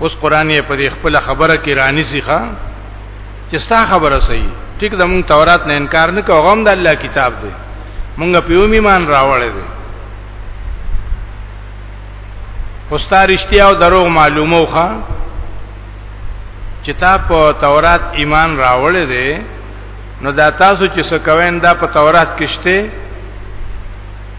اوس قران یې په خپل خبره کې رانی سیخه چې ستا خبره صحیح ټیک د مونږ تورات نه انکار نه کوو غوم د الله کتاب دی مونږ په یومی مان راوړی دی خوستا رښتیا او دروغ معلومه وخه چې تا په تورات ایمان راوړی دی نو دا تاسو چې څه کوین دا په تورات کې شته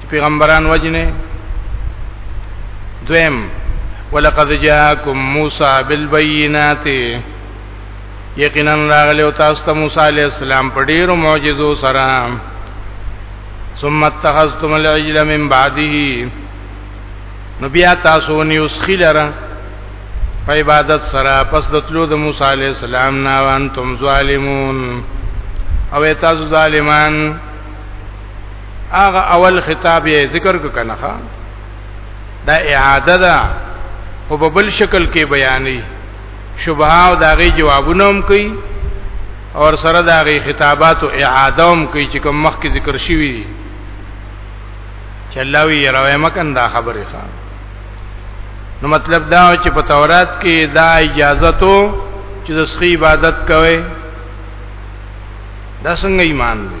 چې پیغمبران وجنه دویم ولقد جاءکم موسی بالبينات یقینا راغلی او تاسو ته موسی علی السلام په ډیرو معجزو سره ثم اتخذتم العجل من بعده نو بیا تاسو نیوس خلره په عبادت سره پس د تلو د موسی علی السلام نه وانتم ظالمون او تاسو ظالمان هغه اول خطاب یې ذکر کو کنه دا اعاده ده خو په بل شکل کې بیانې شبهه او داغي جوابونه هم کوي اور سره داغي خطابات او اعاده هم کوي چې کوم مخ کې ذکر شوی دي چلاوی روي مکن دا خبره ښه نو مطلب دا چې په تورات کې دا اجازه تو چې د سخی عبادت کوي دا څنګه ایمان دی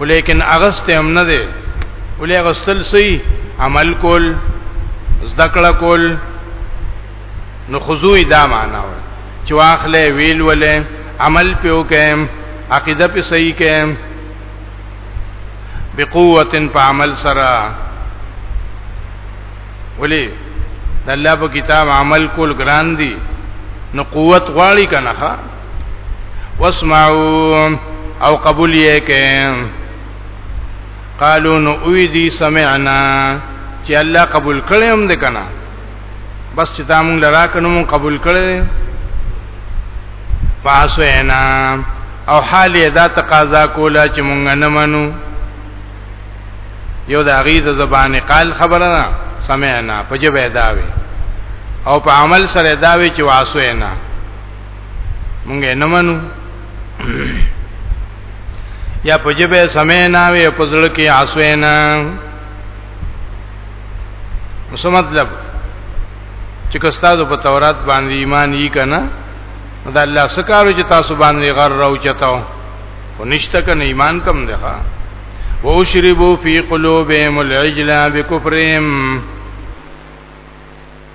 ولیکن اغست هم نه دی ولې اغستل سي عمل کول ذکر کول نو خضوع دا معنا و چې واخله ویل ولې عمل پیو کېم عقیده په صحیح کېم بقوتن په عمل سره ولی د الله په کتاب عمل کول ګران دي نو قوت غواړي کنه واسمعوا او قبول یې کې قالو نو وی دي سمعنا چې الله قبول کړي هم دې کنه بس چې دا مونږ لرا کنو مونږ قبول کړي فاسوینا او حال یې دا تقاضا کوله چې مونږ نه منو یو د هغه د زبان قال خبره نه سمعنا په جبه داوي او په عمل سره داوي چې واسوینا مونږ نه منو یا په جبه سمې نه وي په زړه کې عسوینا څه مطلب چې کستادو په تورات باندې ایمان یې کنه دا الله سکارو چې تاسو باندې غر راو چتاو خو نشته کنه ایمان کم ده ښا واشربو فی قلوبهم العجل بکفرهم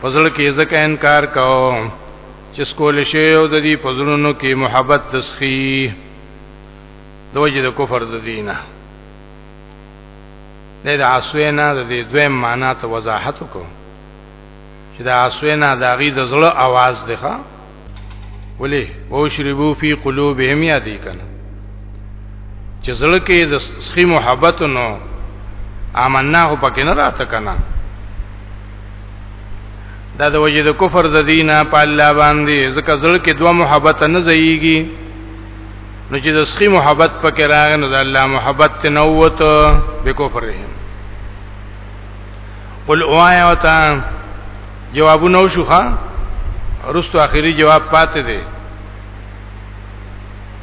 پزړ کې ځکه انکار کاو چې سکول شي او د دې پزړونو کې محبت تسخی د وجه د کفر د دینه د دې عسوینا د دې دویم معنا ته وضاحت وکړو چې د عسوینا د غي د زړه आवाज دی ښا ولې وشربو فی قلوبهم یادی کنه چې زړه کې د سخی محبت نو آمنا هو پکې نه راته کنه دا د وجه د کفر د دینه په الله باندې ځکه زړه کې دوه محبت نه زیږي نو چې د سخی محبت پکې راغی نو د الله محبت تنوت به کفرهم قل اوایا وتا جوابونه وشوخه رستو اخیری جواب پاتې دی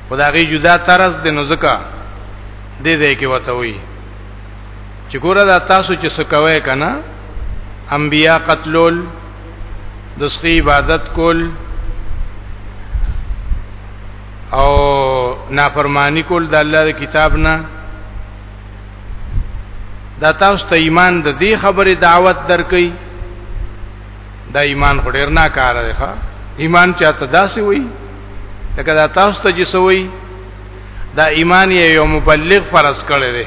خدای جدا طرز د نو ځکه دې دې کې وته وی چې ګوره دا تاسو چې څه کوئ کنه انبیا قتلول د سخی عبادت کول او نافرمانی کول د الله د کتاب نه دا تاسو ته ایمان د دې خبرې دعوت درکې دا ایمان خو ډیر نه کار دی ښا ایمان چاته داسې وای لکه دا تاسو ته چې سوې دا ایمان یې یو مبلغ فرض کړی دی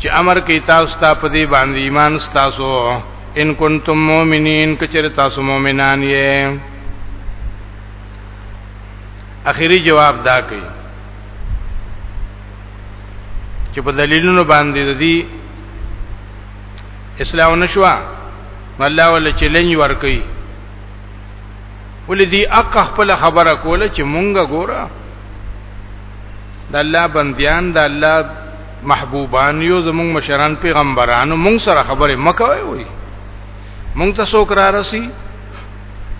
چې امر کوي تاسو ته په دې باندې ایمان تاسو ان کنتم مؤمنین کچره تاسو مؤمنان یې اخیری جواب دا کوي چې په دلیلونو باندې د دې اسلام نشوا الله ول چیلنج ور کوي ولې دې اق خپل خبره کوله چې مونږه ګوره د الله بنديان د الله محبوبان یو زمونږ مشران پیغمبرانو مونږ سره خبره مکوي وي مونږ ته څوک را رسی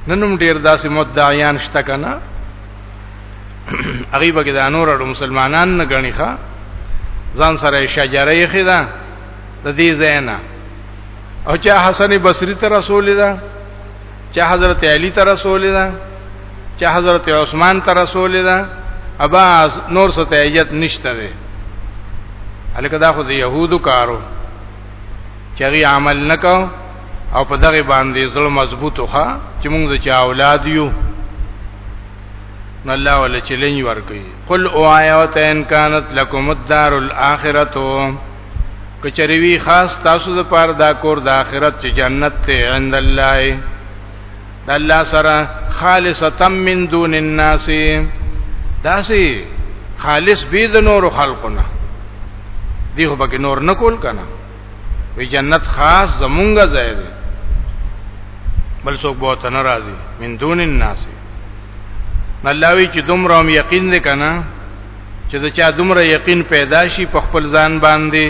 ننم ډیر داسې مدعیان شته کنه هغه به د انور اړو مسلمانان نه غني ښا ځان سره شجره یې خدا د دې زینا او چې حسن بصری ته رسول ده چې حضرت علی ته رسول ده چې حضرت عثمان ته رسول ده ابا نور څه ته ایت نشته ده الکه دا خو د يهودو کارو چې غي عمل نکاو او په دغه باندې زړه مضبوط وخا چې موږ د چا اولاد یو نو الله ول چلنج ورکي قل اوایا وتن کانت لکم الدار الاخرته کچریوی خاص تاسو د پاره دا کور د آخرت چې جنت ته عند الله د الله سره خالصتا من دون الناس داسي خالص به د نور خلقونه دی خو پکې نور نه کول کنه وی جنت خاص زمونږ ځای دی بل څوک به ته ناراضي من دون الناس الله وی چې دومره یقین دې کنه چې د چا دومره یقین پیدا شي په خپل ځان باندې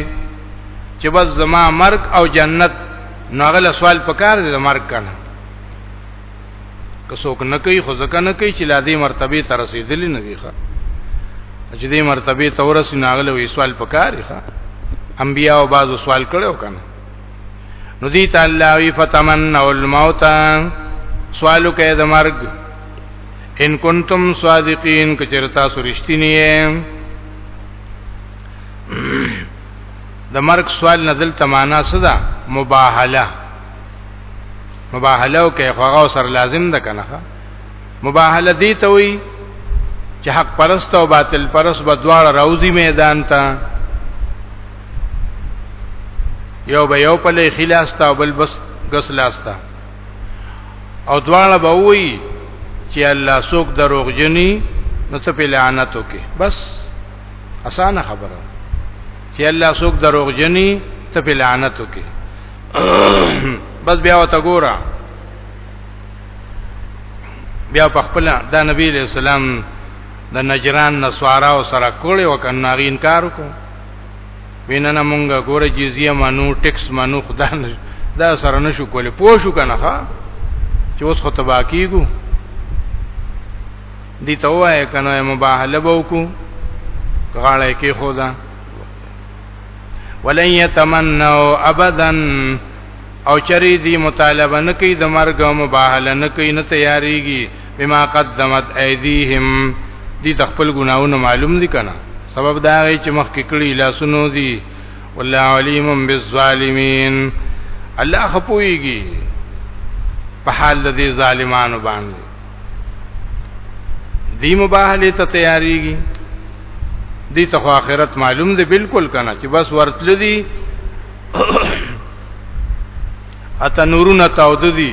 چې بس زما مرګ او جنت ناغله سوال پکار دی د مرګ کنه که څوک نه کوي خو ځکه نه کوي چې لا دې مرتبه ته رسیدلی نه دی ښه چې دې مرتبه ته ورسې ناغله وی سوال پکار دی ښه انبیا او بعضو سوال کړو کنه نو دې تعالی وی فتمنوا الموت سوالو کې د مرګ ان کنتم صادقین کچرتا سرشتنی د مرګ سوال نزل تمانا صدا مباهله مباهله او کې خوغه سر لازم ده کنه مباهله دی ته وی چې حق پرست او باطل پرست به دواړه راوځي میدان ته یو به یو په خلاص تا بل بس غس لاستا او دواړه به وی چې الله څوک دروغجنی نو ته په لعنت وکي بس اسانه خبره چې الله څوک دروغجنی ته په لعنت وکي بس بیا وته ګوره بیا په خپل د نبی له سلام د نجران نسوارا او سره کوړې وکناغي انکار وکړ ویننه مونږه ګوره جزیه مانو ټیکس مانو خدا نه دا سره نشو کولې پوه شو کنه ښا چې اوس خو تبا کیګو دي ته وای کنه مباهله بوکو غاړه کې خدا ولن يتمنوا ابدا او چری دی مطالبه نکی د مرګ مباهله نکی نه تیاریږي بما قدمت ايديهم دي تخپل ګناونه معلوم دي کنه سبب دا غي چې مخ کې کړي لاسونو دي والله عليم بالظالمين الله خپويږي په حال د دې ظالمانو باندې دی مباهله ته تیاریږي دی ته آخرت معلوم دی بالکل کنه چې بس ورتل دي اته نورونه تاود دي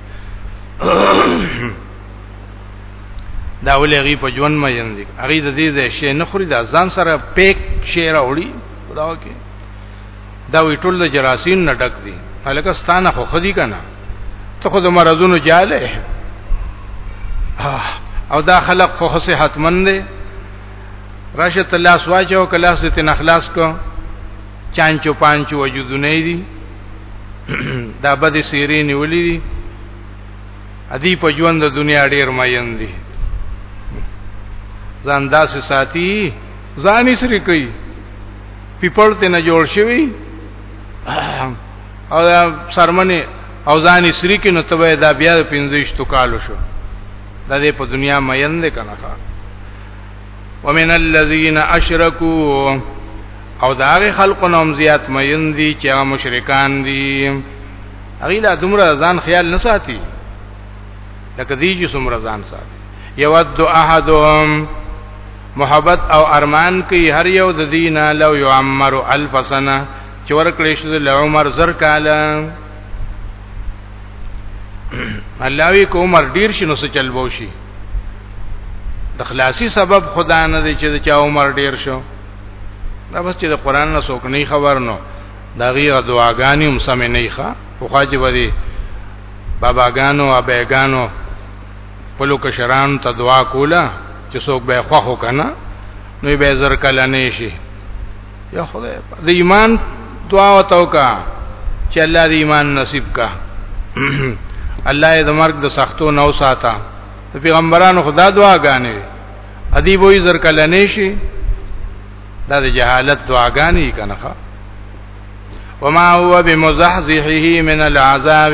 دا ولې غي په ژوند ما یم دي هغه د دې ځای شي نه خوري دا ځان سره پیک شي راوړي خدا وکي دا وی ټول د جراثیم نه ډک دي هلکه ستانه خو خدي کنه ته خو د مرزونو جاله او دا خلق خو صحت مند دي راشه تلاس واچو کلاس دې تن اخلاص کو چانچو پانچو وجودونه دي دا بد سیری نیولې دي ادي په ژوند د دنیا ډیر مین دي ځان داسې ساتي ځاني سری کوي پیپل ته نه جوړ شوی او دا سرمنه او ځاني سری کې نو تبه دا بیا د 15 کالو شو دا دې په دنیا مین دي کنه ومن الذين اشركوا او دا هغه خلکو نوم زیات مین دي چې هغه مشرکان دي هغه لا دومره ځان خیال نه ساتي لکه دی چې څومره ځان ساتي یود احدهم محبت او ارمان کوي هر یو د دینه لو یعمر الف سنه چې ورکړې شو د عمر زر کاله الله وی کو عمر ډیر شنو څه چل بوشي د خلاصي سبب خدا نه دی چې د چا عمر ډیر شو دا بس چې د قران نه څوک نه خبر نو دا غیره دعاګانی هم سم نه ښه خو خاجب دی باباګانو ابهګانو پلو کشران ته دعا کوله چې څوک به خوخو کنه نو به زر کله نه شي یا خدای د ایمان دعا وتاوکا چې الله دې ایمان نصیب کا الله دې مرګ د سختو نو ساته د پیغمبرانو خدا دعا غانې ادي وې زر کله نشي دا د جهالت دعا غانې کنه وما هو بمزحزحه من العذاب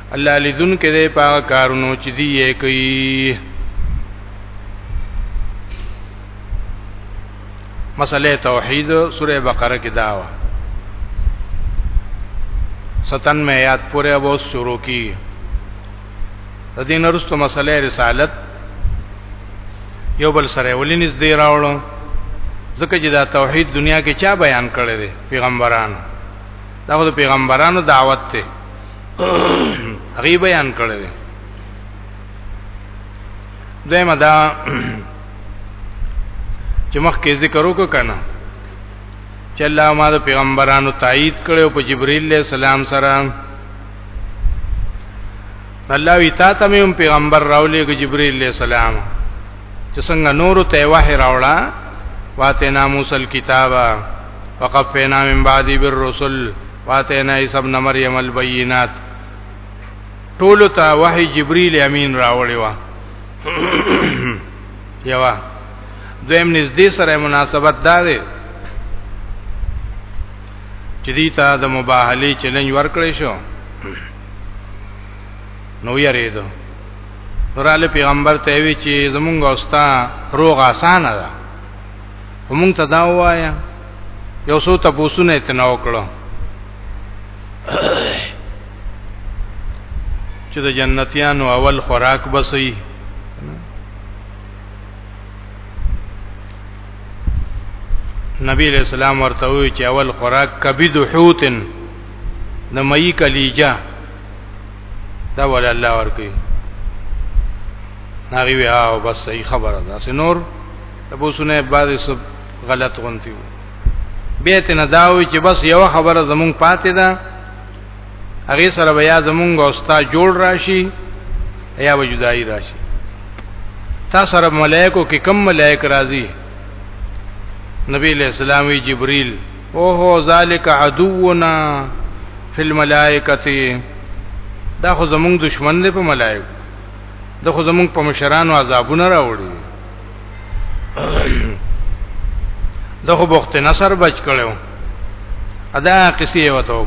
الله لیدون کې دی په کارونو چې دی یې کوي مسله توحید سوره بقره کې دا و 97 آیات پورې وو شروع کی د دې نرستو مسله رسالت یو بل سره ولینز دی راوړو ځکه چې دا توحید دنیا کې چا بیان کړی دی پیغمبرانو دا د پیغمبرانو دعوت ته غي بیان کړی دی دیمه دا چې مخکې ذکر وکړ کنه چې الله ما د پیغمبرانو تایید کړي او په جبرئیل علیہ السلام سره الله وی تا ته هم پیغمبر راولې ګ جبرئیل علیہ السلام چې څنګه نور ته وحی راوړه واتینا موسی الكتاب وقفینا من بعدی بالرسل واتینا عیسی ابن مریم البینات ټول ته وحی جبرئیل امین راوړی و یوا دویم نږدې سره مناسبت دا دی چې دې ته د مباهله چیلنج ورکړې شو نو یریدو نوراله پیغمبر ته وی چې زمونږ اوستا روغ آسان ده همون ته دا وایا یو څو تاسو نه تناو کړو چې د جنتیانو اول خوراک بسي نبی علیہ السلام ورته وی چې اول خوراک کبد حوتن د مئی کلیجا دا ول الله ورکی هغه وی او بس صحیح خبره ده سنور تبوسونه بعد سب غلط غونتی وو بیت نه داوی چې بس یو خبره زمونږ پاتې ده هغه سره بیا زمونږ او ستا جوړ راشي یا وجدای راشي تا سره ملائکو کې کم ملائک راضي نبی علیہ السلام وی جبريل او هو ذالک عدونا فی الملائکه دا خو زمونږ دشمن دی په ملائک دا خو زمونږ په مشرانو عذابونه راوړي دغه بوخت نصر بچ کړو ادا قصې وته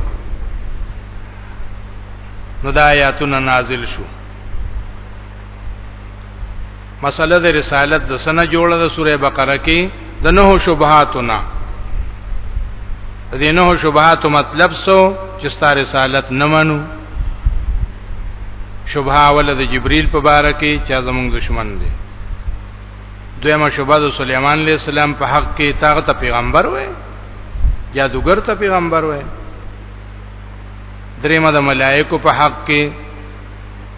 نو دا آیاتونه نازل شو مسله د رسالت د سنه جوړه د سوره بقره کې د نهو شبهاتونه د نهو شبهات مطلب سو چې ستاره رسالت نه منو شبهه ول د جبريل په باره کې چا زمونږ دشمن دی دویمه شبهه د سليمان عليه السلام په حق کې تاغه ته پیغمبر وای جادوګر ته پیغمبر وای دریمه د ملائکو په حق کې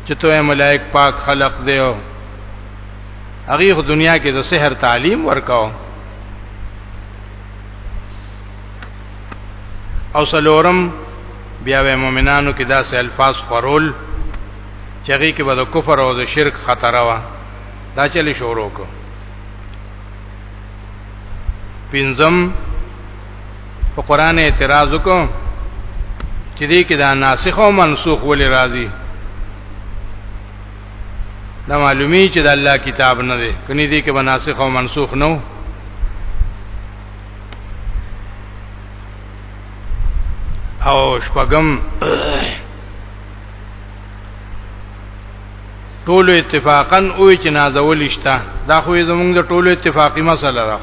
چې توه ملائک پاک خلق دی او هغه دنیا کې د سحر تعلیم ورکاو او سلورم بیا به مؤمنانو کې داسې الفاظ خورول چې هغه کې به د کفر او د شرک خطر و دا چلی شروع کو پنځم په قران اعتراض وکړو چې دې کې دا ناسخ او منسوخ ولې راځي دا معلومی چې د الله کتاب نه دی کني دې کې به ناسخ او منسوخ نه وو او شپږم ټول اتفاقا وې چې نازول شته دا خو زمونږ د ټولو اتفاقی مسله ده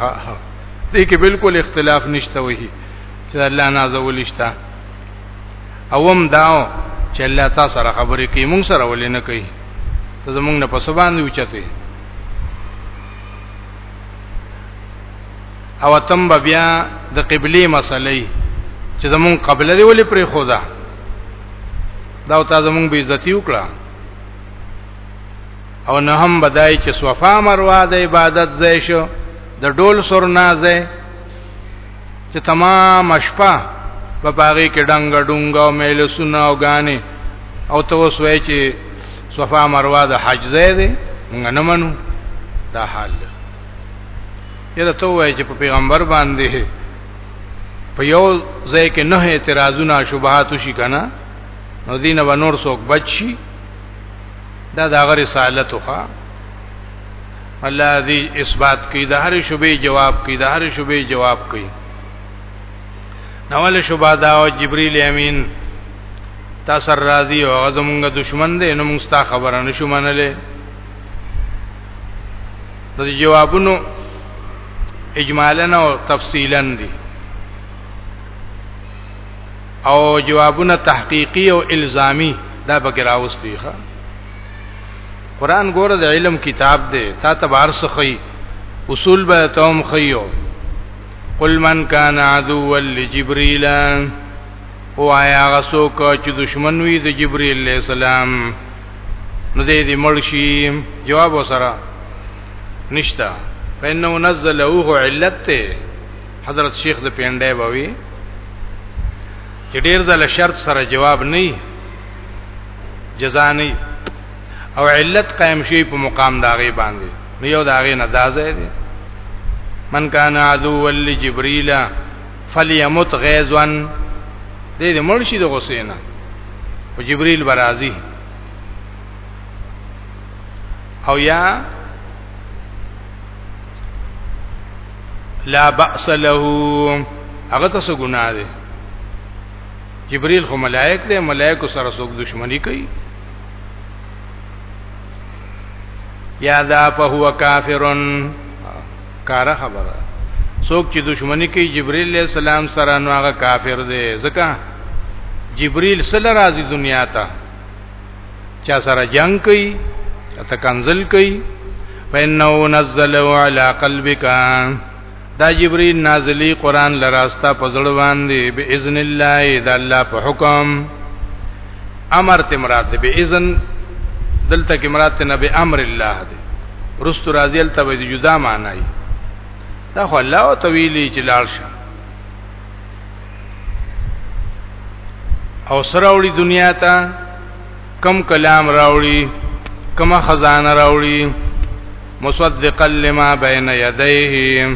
دې کې بالکل اختلاف نشته وې چې الله نازول شته اوم داو چې الله تاسو سره خبرې کوي مونږ سره ولې نه کوي ته زمونږ نه پسو باندې وچته او اتم بیا د قبلي مسلې چې زمون قبله دی ولې پرې خودا دا او تا زمون به عزت وکړه او نه هم بدای چې صفا مروه د عبادت ځای شو د ډول سر نازه چې تمام شپه په باغې کې ډنګ ډونګ او میل سنا او غانې او ته وسوي چې صفا مروه د حج ځای دی موږ نه منو دا حال دی یره ته وای چې په پیغمبر باندې په یو ځای کې نه اعتراضونه شبهات شي کنه نو دینه به نور څوک بچي دا د غیر رسالت خو الله دې اثبات کوي د هر شوبې جواب کوي د هر شوبې جواب کوي نواله شوبه دا او جبرئیل امین تاسو راضی او غزمونګه دشمن دې نو موږ ستا خبره نشو منلې نو د جوابونو اجمالا او تفصیلا دي او جوابونه تحقیقی او الزامی دا پکې راوستي ښا قران ګوره د علم کتاب دی تا تبار سخی اصول به توم خيو قل من كان عدوا لجبريل او آیا هغه څوک چې دشمن وي د جبرئیل علیہ السلام نو دې دې مرشي جواب وسره نشتا فإنه نزل اوه علت ته حضرت شیخ د پیندای بوي چې ډیر ځله شرط سره جواب نه جزا نه او علت قائم شي په مقام داغه باندې نو یو داغه ندازه دي من کان عدو ول جبرئیل فلیمت غیظن دې دې مرشي د غسینا او جبريل برازي او یا لا باس له هغه تاسو ګناه دي جبريل خو ملائک دي ملائکو سره څوک دښمنی کوي یا ذا فهو کافرن کاره خبره څوک چې دشمنی کوي جبرئیل علیہ السلام سره نو هغه کافر دی ځکه جبرئیل سره راځي دنیا ته چا سره جنگ کوي ته کنزل کوي فإنه نزله على قلبك دا جبرئیل نازلی قران لراستا پزړ باندې باذن الله د الله په حکم امر ته مراد دی به اذن دلته کې مراد ته نبی امر الله دی رست راضی الته به جدا معنی دا خو الله او طویلی چې لال شه او سره وړي دنیا ته کم کلام راوړي کما خزانه راوړي مصدقا لما بین یدیه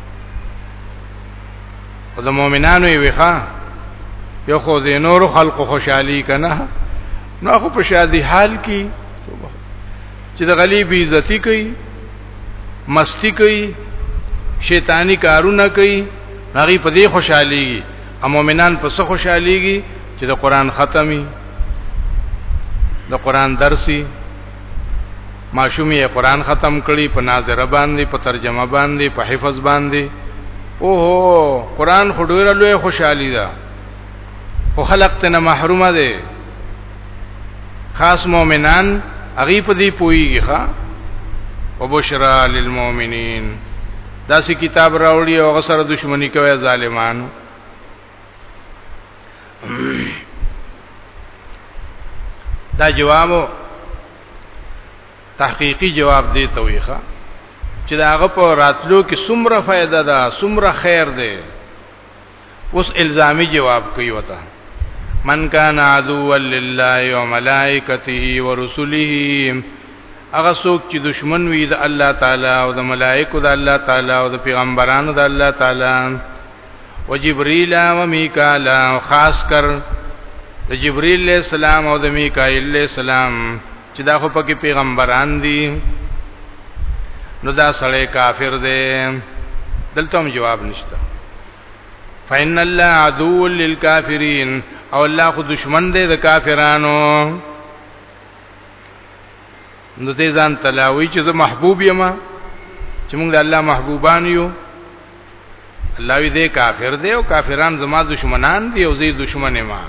او د مؤمنانو یې وخا یو خو د نورو خلقو خوشحالي کنه نو خو په شادي حال کې چې د غلی بی عزتی کوي مستی کوي شیطانی کارونه کوي هغه په دې خوشحاليږي او مؤمنان په څه خوشحاليږي چې د قران ختمي د قران درسي ماشوم یې قران ختم کړي په ناظره باندې په ترجمه باندې په حفظ باندې اوه قران خډوره لوی خوشحالي ده خو خلق ته نه محرومه ده خاص مؤمنان هغه په دې پويږي ښا وبشرا للمؤمنین دا سې کتاب راوړي او غسر دښمنی کوي ظالمانو دا جوابو تحقیقی جواب دی ته ویخه چې دا هغه په راتلو کې څومره فائدہ ده څومره خیر ده اوس الزامی جواب کوي وته من کان عدو لله و ملائکته و رسله هغه څوک چې دشمن وي د الله تعالی او د ملائکو د الله تعالی او د پیغمبرانو د الله تعالی و جبريل و ميکائيل او خاص کر د جبريل عليه السلام او د ميکائيل عليه السلام چې دا خو پکې پیغمبران دي نو دا سړی کافر دی دلته هم جواب نشته فإن الله عدو للكافرين او الله خو دشمن دی د کافرانو نو دې ځان تلاوي چې زه محبوب یم چې موږ د الله محبوبان یو الله وی دې کافر دی او کافران زما دشمنان دی او زی دشمن ما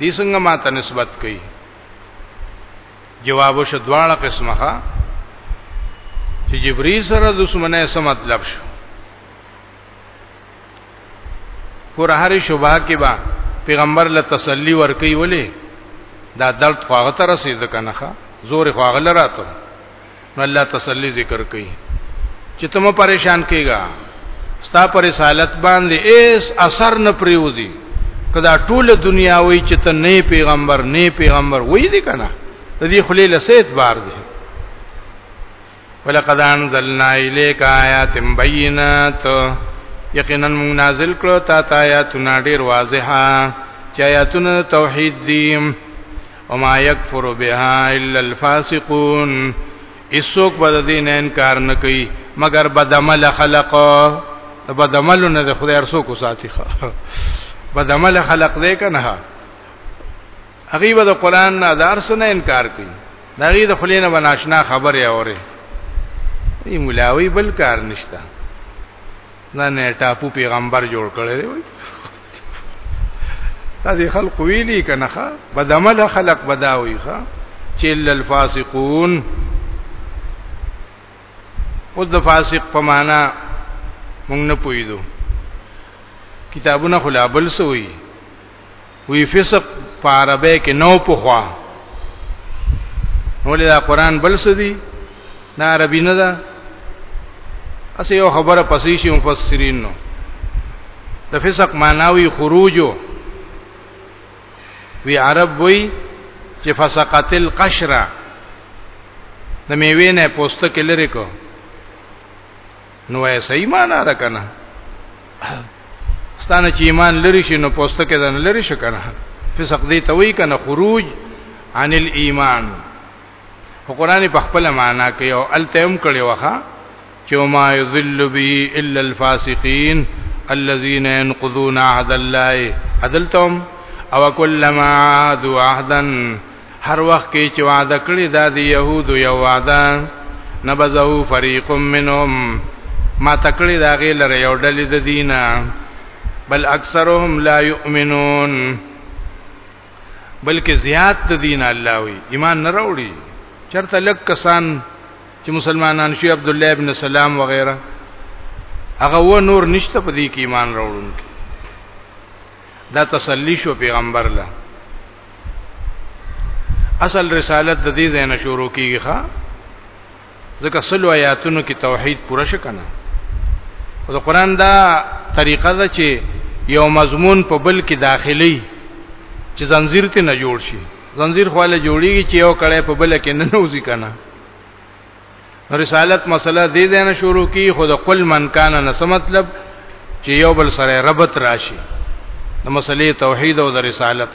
دې څنګه ما ته نسبت کوي جواب وش دواړه قسمه چې جبرئیل سره دشمنه څه مطلب شو پر هر شوبه کې با پیغمبر له تسلی ورکي ولې دا درد خواغه تر رسید کنه زور خواغه لراته نو الله تسلی ذکر کوي چې ته مو پریشان کیږه ستا پر رسالت باندې ایس اثر نه پریوزي کدا ټوله دنیا وای چې ته نه پیغمبر نه پیغمبر وای دي کنه د دې خلی لسیت بار دي ولقد انزلنا الیک آیات بینات یقینا موږ نازل کړو تا ته آیاتونه ډیر واضحه چې آیاتونه توحید دي وما يكفر بها الا الفاسقون اسوک به د دین انکار نه کوي مګر بدعمل خلق بدعمل نه د خدای ارسو کو ساتي ښه بدعمل خلق دی کنه هغه به د قران نه دار سره انکار کوي دغه د خلینو بناشنا خبره اوره ای ملاوی بل کار نشته نه نه ټاپو پیغمبر جوړ کړی دی دا دي خلق ویلی کنه ښا بدعمل خلق بداوی ښا چې للفاسقون او د فاسق په معنا مونږ نه پویدو کتابونه خلا بل سوی وی فسق په عربی کې نو په خوا ولې دا قران بل څه دی دا عربی نه ده اسه یو خبره پسې شي مفسرین نو د فسق معناوی خروجو وی عرب وی چې فسقت القشره د میوې نه پوسته کې لري کو نو یې صحیح معنا ده کنه ستانه چې ایمان لري شي نو پوسټ کې ځان لري شي کنه فسق دې ته وی کنه خروج عن الايمان په قران په خپل معنا کې او التهم کړي وخه چې ما یذل به الا الفاسقین الذين ينقضون عهد الله عدلتم او كلما عادوا عهدا هر وخت کې چې وعده کړی دا دی يهود یو وعده نبذه فريق منهم ما تکړی دا غي لره یو ډلې د دینه بل اکثرهم لا يؤمنون بلکې زیات د دین الله وي ایمان نه راوړي چرته لک کسان چې مسلمانان شي عبد الله ابن سلام وغیرہ هغه و نور نشته په دې کې ایمان راوړونکي دا تسلی شو پیغمبر له اصل رسالت د دې ځای نه شروع کیږي ښا ځکه سلو آیاتونو کې توحید پوره شکنه او د قران دا طریقه ده چې یو مضمون په بل کې داخلي چې زنجیر ته نه جوړ شي زنجیر خو له جوړیږي چې یو کړه په بل کې نه نوځي کنه رسالت مسله دې دې نه شروع کی خود قل من کان نه څه مطلب چې یو بل سره ربط راشي د مسلې توحید او د رسالت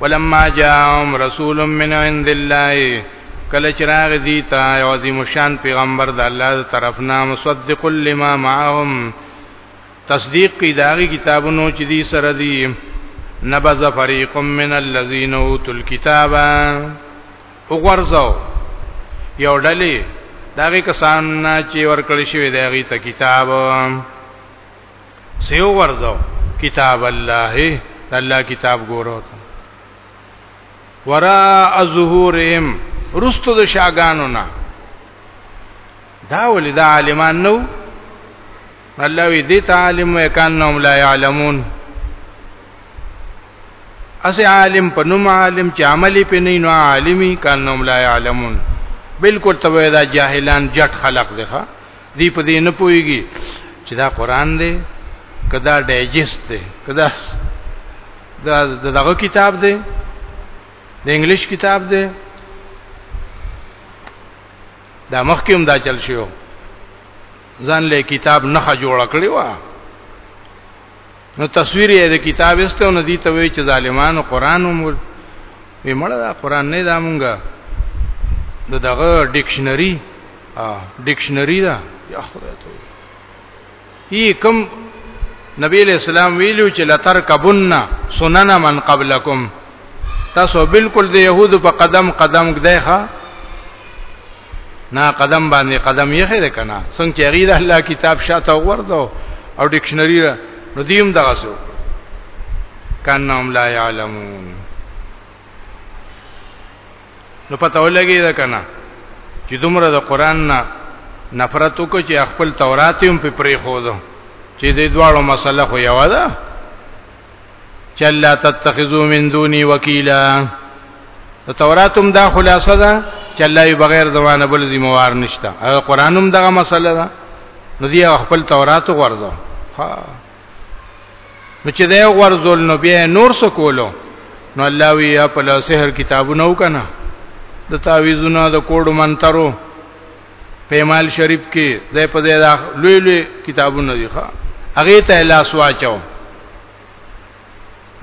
ولما جاءهم رسول من عند الله کله چې راغ دي تا یو عظیم شان پیغمبر د الله طرف نه مصدق لما معهم تصدیق کی داغي کتابونو چې دي سره دي نبذ فريق من الذين اوتوا الكتاب وګورځاو یو ډلې داغه کسان چې ورکړی شوی دی هغه ته کتاب سیو ورځاو کتاب الله الله کتاب ګورو ورا ظهورهم رستو د شاګانو نه دا ولې دا عالمان نو الله وی دې تعلم وکانهم لا يعلمون اسی عالم په نوم عالم چې عملی په نه نو عالمی کانهم لا يعلمون بالکل تبه دا جاهلان جټ خلق دي ښا دی په دې نه پويږي چې دا قران دی کدا ډایجست دی کدا دا دغه کتاب دی د انګلیش کتاب دی دا مخکې هم دا چل شو ځان له کتاب نه جوړ کړی و نو تصویر یې د کتاب استه نو دي ته وی چې ظالمانو قران ومول وی مړه دا قران نه دا مونږه د دغه ډکشنری ا ډکشنری دا یا خدای ته ای کوم نبی علیہ السلام ویلو چې لترکبن سنن من قبلکم تاسو بالکل د يهودو په قدم قدم ګدای ښا نه قدم باندې قدم یې خره کنا څنګه چې غیر الله کتاب شاته ورته او ډکشنری را نو دیم دغه سو کانهم لا يعلمون نو پته ولګی دا کنا چې دومره د قران نه نفرت وکړي چې خپل تورات هم په پری خو دو چې د دواړو مسله خو یو ده چلا تتخذو من دوني وکیلا د تورات هم دا خلاصه ده چې الله یې بغیر زمانه بل ذمہوار نشته او قران هم دغه مسله ده نو دی خپل تورات غورځو ها نو چې دا غورځول نو بیا نور څه کولو نو الله وی یا په سحر کتابونه وکنه د تعویذونو د کوډ منترو پیمال شریف کې زې په دې دا لوی لوی کتابونه دي ښا هغه ته لاس واچو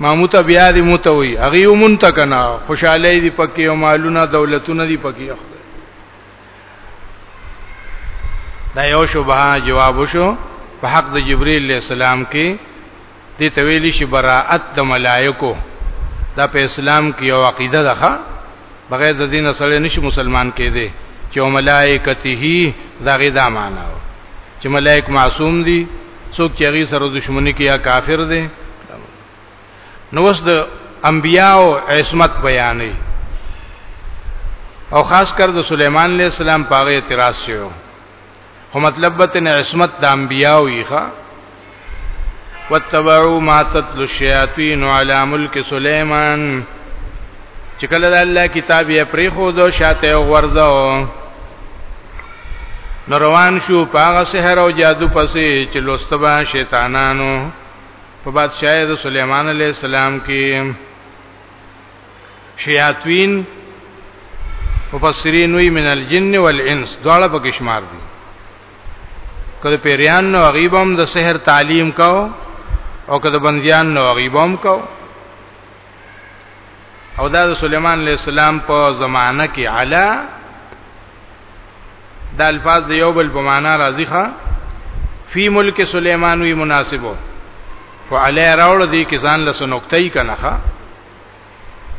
ماموت بیا دې متوي هغه ومن تکنا خوشاله دي پکې او مالونه دولتونه دي پکې دا یو شوبه جواب وشو په حق د جبرئیل علیہ السلام کې دې ته ویل شي براءت د ملائکو دا په اسلام کې یو عقیده ده بغیر د دین سره نشي مسلمان کېده چې ملائکته دا غي دا معنا و چې ملائک معصوم دي څوک چې غي سره دښمنی کوي یا کافر دي نو وس د انبیاو عصمت بیانې او خاص کر د سليمان عليه السلام پاغه اعتراض شوی خو مطلب به تن عصمت د انبیاو یې ښا واتبعوا ما تتلو الشیاطین علی ملک سلیمان چې کله د الله کتاب یې پرې خو دو شاته ورځو نروان شو پاغه سحر او جادو پسې چې لوستبا شیطانانو په بادشاہي د سليمان عليه السلام کې شیاطین مفسرین وی من الجن والانس دواړه پکې شمار دي کله پیریان نو غیبم د سحر تعلیم کاو او کله بندیان نو غیبم کاو او دا د سليمان عليه السلام په زمانہ کې علا د الفاظ د یو بل په معنا راځي ښا فی ملک سليمان وی مناسبو فعلی راول دي کې ځان له سنوکتای کنه ښا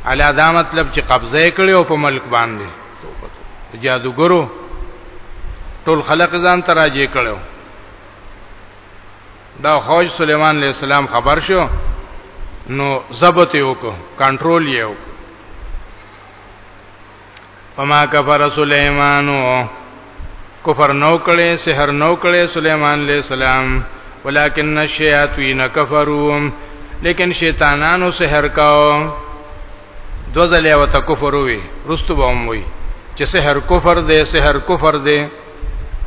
علا دا مطلب چې قبضه کړي او په ملک باندې جادوګرو ټول خلق ځان ته راځي کړو دا خوج سليمان عليه السلام خبر شو نو ضبط یې وکړو کنټرول یې وکړو وما کفر سليمان کفر نو کړي سحر نو کړي سليمان عليه السلام ولكن الشياطين كفروا لیکن شیطانانو سحر کاو دو ځلې او ته کفر وی رستو به وی چې سحر کفر دی سحر کفر دی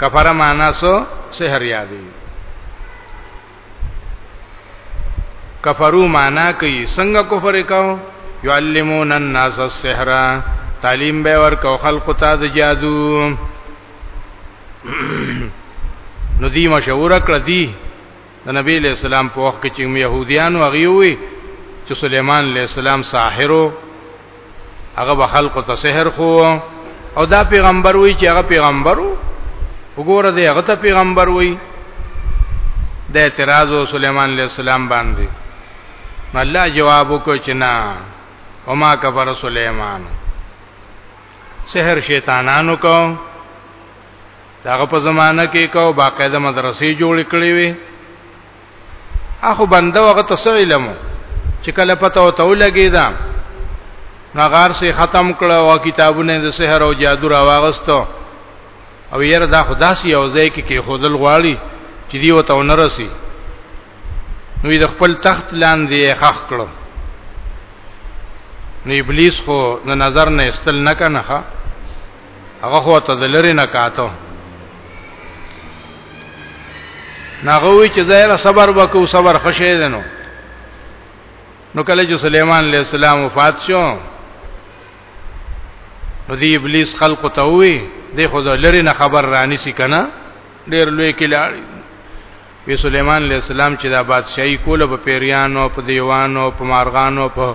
کفر معنا سو سحر یادی کفرو معنا کوي څنګه کفر وکاو يعلمون الناس السحر تعلیم به ورکو خلق ته د جادو نو دی مشهور کړ دی د نبی له سلام په وخت کې چې يهوديان وغيوي چې سليمان له سلام ساحرو هغه به خلکو ته سحر خو او دا پیغمبر وای چې هغه پیغمبرو وګوره دی هغه ته پیغمبر وای د اعتراض او سليمان عليه السلام باندې الله جواب وکړ چې نه وما کفر سليمان سحر شیطانانو کو داغه په زمانہ کې کو باقاعده مدرسې جوړ کړې وي اخو بنده وغه تاسو علم چې کله پته او تو لګی دا نغار سي ختم کړه او کتابونه د سحر او جادو را واغستو او ير دا خدا سي او ځای کې کې خودل غواړي چې دی وته ونرسي نو د خپل تخت لاندې خخ کړو نو ابلیس خو د نظر نه استل نه کنه هغه خو ته دلری نه کاتو ناغوی چې زایره صبر وکاو صبر خشه دینو نو کله چې سليمان عليه السلام وفات شو نو دی ابلیس خلق ته وی دی خو لری نه خبر رانی سی کنه ډیر لوی کلاړي وی سليمان عليه السلام چې دا بادشاہي کوله په پیریانو په دیوانو په مارغانو په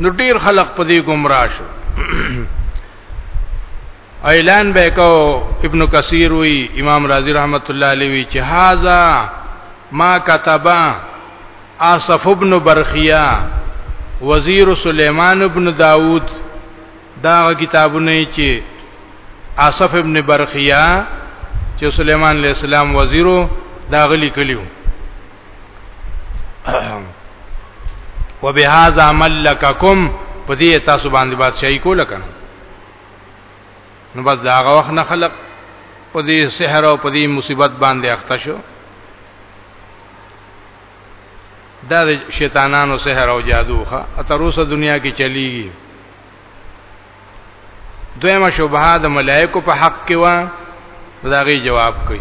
نو ډیر خلق په دې گمراه شو اعلان به کو ابن کثیر وی امام رازی رحمت الله علیه وی چې هاذا ما كتبا آصف ابن برخیا وزیر سلیمان ابن داوود دا کتابونه چې آصف ابن برخیا چې سلیمان علیہ السلام وزیرو دا غلی کلیو وبهذا ملککم په دې تاسو باندې بادشاہي کوله کنه نو بس دا هغه وخت نه خلق په دې سحر او په دې مصیبت باندې اخته شو دا د شیطانانو سحر او جادو ښه اتروسه دنیا کې چلیږي دویمه شوبه د ملائکو په حق کې و داغي جواب کوي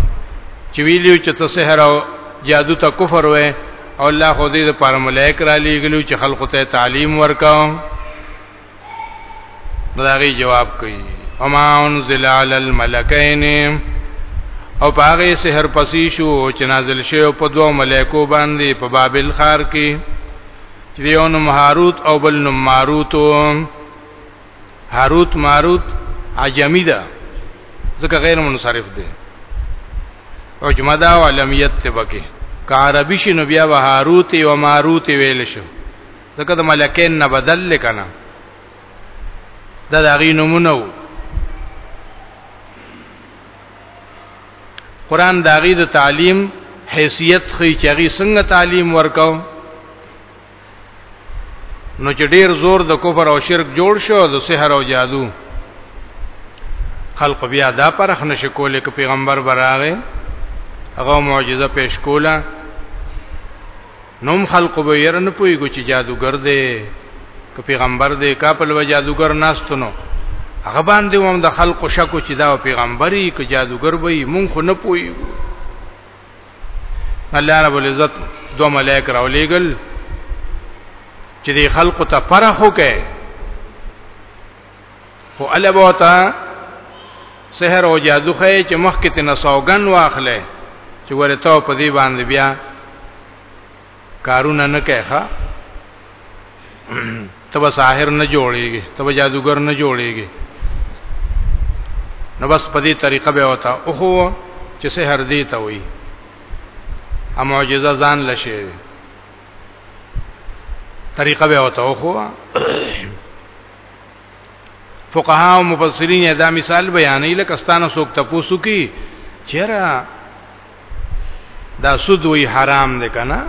چې ویلو چې ته سحر او جادو ته کفر وې او الله خو دې لپاره ملائک را لېګلو چې خلق ته تعلیم ورکاو داغي جواب کوي اما انزل علی الملکین او پاغه سحر پسی شو چې نازل شوی په دوه ملائکو باندې په بابل خار کې چې یو نو مهاروت او بل نو ماروتو هاروت ماروت عجمی ده ځکه غیر منصرف ده عجمه دا او علمیت ته بکه که عربی شي نو بیا به هاروت او ماروت ویل شو ځکه د ملکین نه بدل لکنه دا د هغې نمونه وو قرآن د هغې د تعلیم حیثیت خی چې هغې څنګه تعلیم ورکاو نو چې ډیر زور د کفر او شرک جوړ شو د سحر او جادو خلق بیا دا پرخ نشي کولای ک پیغمبر براغه هغه معجزه پیش کوله نوم خلق به ير نه پوي کو چې جادوګر دی ک پیغمبر دی کا په لو جادوګر ناستونو هغه باندې هم د خلق شکو چې دا پیغمبري ک جادوګر وي مونږ خو نه پوي الله رب العزت دو ملائک راولېګل چې دی خلق ته فرح وکړي خو الله بوتا سحر او جادو خې چې مخکې ته نسوګن واخلې چې ورته په دې باندې بیا کارونه نه کوي ښا تب ساحر نه جوړيږي تب جادوګر نه جوړيږي نو بس په دې طریقه به وتا او هو چې سحر دی ته وي ا معجزه ځان لشي طریقه به وتا او هو فقها او مفسرین دا مثال بیانې لکه ستانه سوک تپوسو کی چیرې دا سود وی حرام دی کنه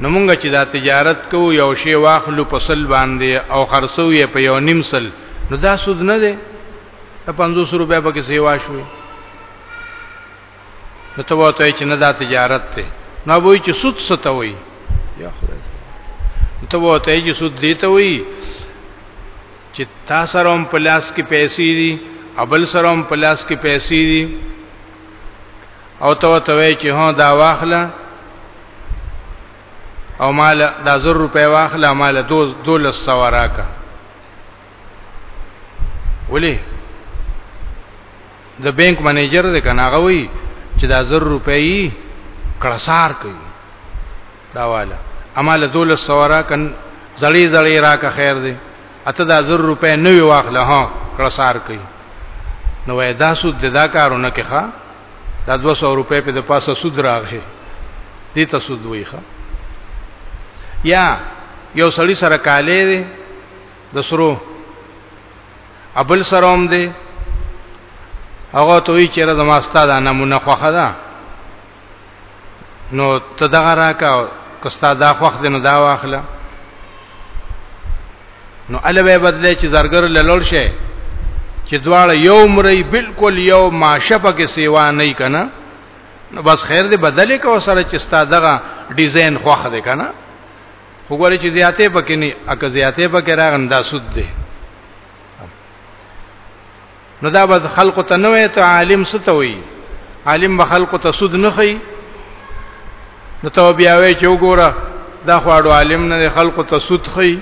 نو مونږ چې دا تجارت کوو یو شی واخلو په سل باندې او خرڅو یې په یو نیم سل نو دا سود نه دی 500 روپیا پکې سیوا شوې نو ته وته چې نه دا تجارت ته نو وای چې سود ستوي یا خدای ته وته چې سود دی ته وای چې تا سره هم په لاس کې پیسې دي او بل سره هم په لاس کې پیسې دي او ته ته وای چې هو دا واخله او مال دا زر روپے واخله مال دو دولس سواراکا ولی د بانک منیجر دې کناغه وی چې دا زر روپے کړسار کوي دا والا اما له دول سوارا کن زړی زړی راکه خیر دی اته دا زر روپے نوی واخله ها کړسار کوي نو وای دا سود د دا کارونه کې ښا دا 200 روپے په د پاسه سود راغی دې ته سود وای ښا یا یو سړی سره کالې دی د سرو ابل سروم دی هغه ته وی چیرې زما ستاده نمونه خوخه ده نو ته دغه راکا کستا دا خوخ دینو دا واخله نو اله به بدله چې زرګر لړل شي چې دواړه یو مری بالکل یو ماشه پکې سیوا نه کنا نو بس خیر دې بدلې کو سره چې ستا دغه ډیزاین خوخ دې کنا وګورې چې زیاتې پکې نه اګه زیاتې پکې راغندا سود دې نو دا به خلکو ته نه وي ته عالم ستوي عالم به خلکو ته سود نه خي نو ته بیا وی چې وګوره دا خواړو عالم نه خلکو ته سود خي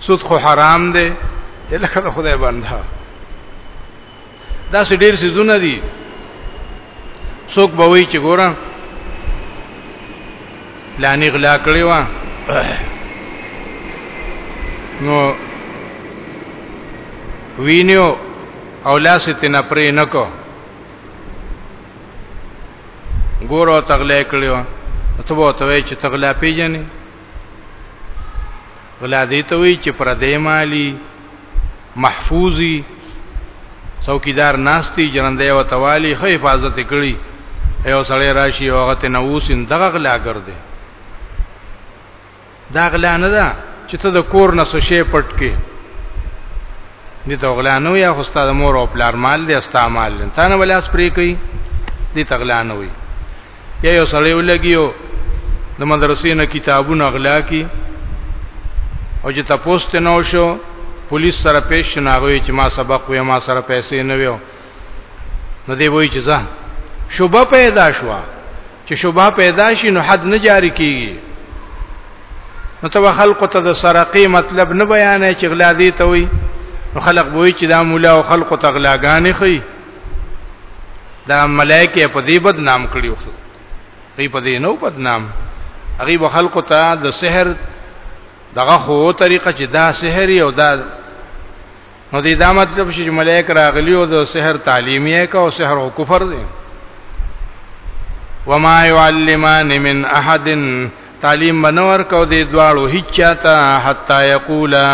سود خو حرام دی لکه خدای بنده دا سې ډېر سيزونه دي څوک به وی چې ګوره لانی غلا کړی و نو وینیو او لاس ته نه پرې نکو ګورو تغلې کړی و ته وو ته چې تغلا پیژنې غلا دې ته وی چې پر دې مالی محفوظي څوکیدار ناشتي جرندې او توالي خو حفاظت کړي یو سړی راشي او هغه ته نووسین دغه غلا ګرځي دا غلا نه ده چې ته د کور نه څه شی پټ کې دي ته غلا نه یا خو ستاسو مور او پلار مال دي استعمال نه تا نه ولاس پرې کوي دي ته غلا نه وي یا یو سړی ولګیو د مدرسې نه کتابونه اغلا کی او چې تاسو ته نو شو پولیس سره پیش شناغوي چې ما سبق وې ما سره پیسې نه ویو نو دی وایي چې ځه شوبه پیدا شو چې شوبه پیدا شي نو حد نه جاری کیږي نو ته خلکو ته د سرقې مطلب نه بیانې چې غلا دي ته وي نو خلک وایي چې دا مولا او خلکو ته غلاګانې خي دا ملائکه په دې بد نام کړی وو دوی په دې نو بد نام هغه به خلکو ته د سحر دغه خو طریقه چې دا سحر یو دا نو دې دا مطلب چې ملائکه راغلی او د سحر تعلیمیه کا او سحر او کفر دی وما يعلمان من احد تعلیم بنور کو دې دواړو هیڅ چاته حتا یقولا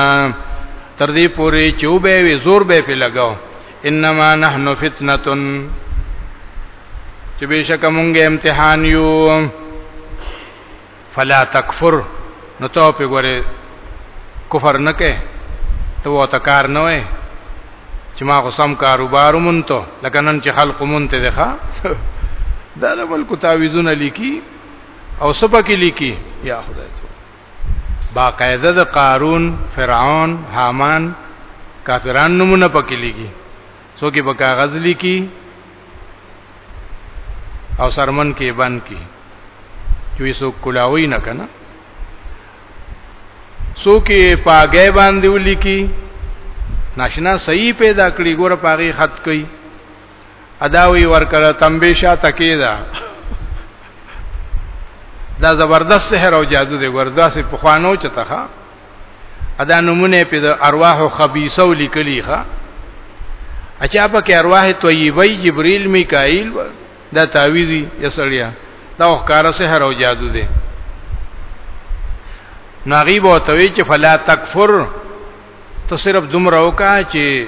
تر دې پوري چې وبې وي زور به په لګاو انما نحن فتنه چې بشک مونږه امتحان یو فلا تکفر نو ته په ګوره کفر نه کې ته وته کار نه وې چې ما خو سم کاروبار مونته لکه نن چې خلق مونته ده ښا دا د ملک تعویذونه لیکي او سبا کې لیکي یا خدای باقاعده د قارون فرعون حامان کافران نمونه پکې لیکي څوک به کاغذ لیکي او سرمن کې بند کی چې وسو کلاوي نه کنه څوک پاګې باندې ولیکي ناشنا صحیح پیدا کړی ګوره پاغي خط کوي اداوی ورکړه تنبیه شا تکیدا دا زبردست سحر او جادو دی وردا سي په خوانو چته ښا ادا نمونه په د ارواح خبيثه لیکلی ښا اچا په کې ارواح طیبه جبريل میکائیل دا تعویزی یسړیا دا وکړه سحر او جادو دی ناغیب او توی چې فلا تکفر ته صرف دومره وکا چې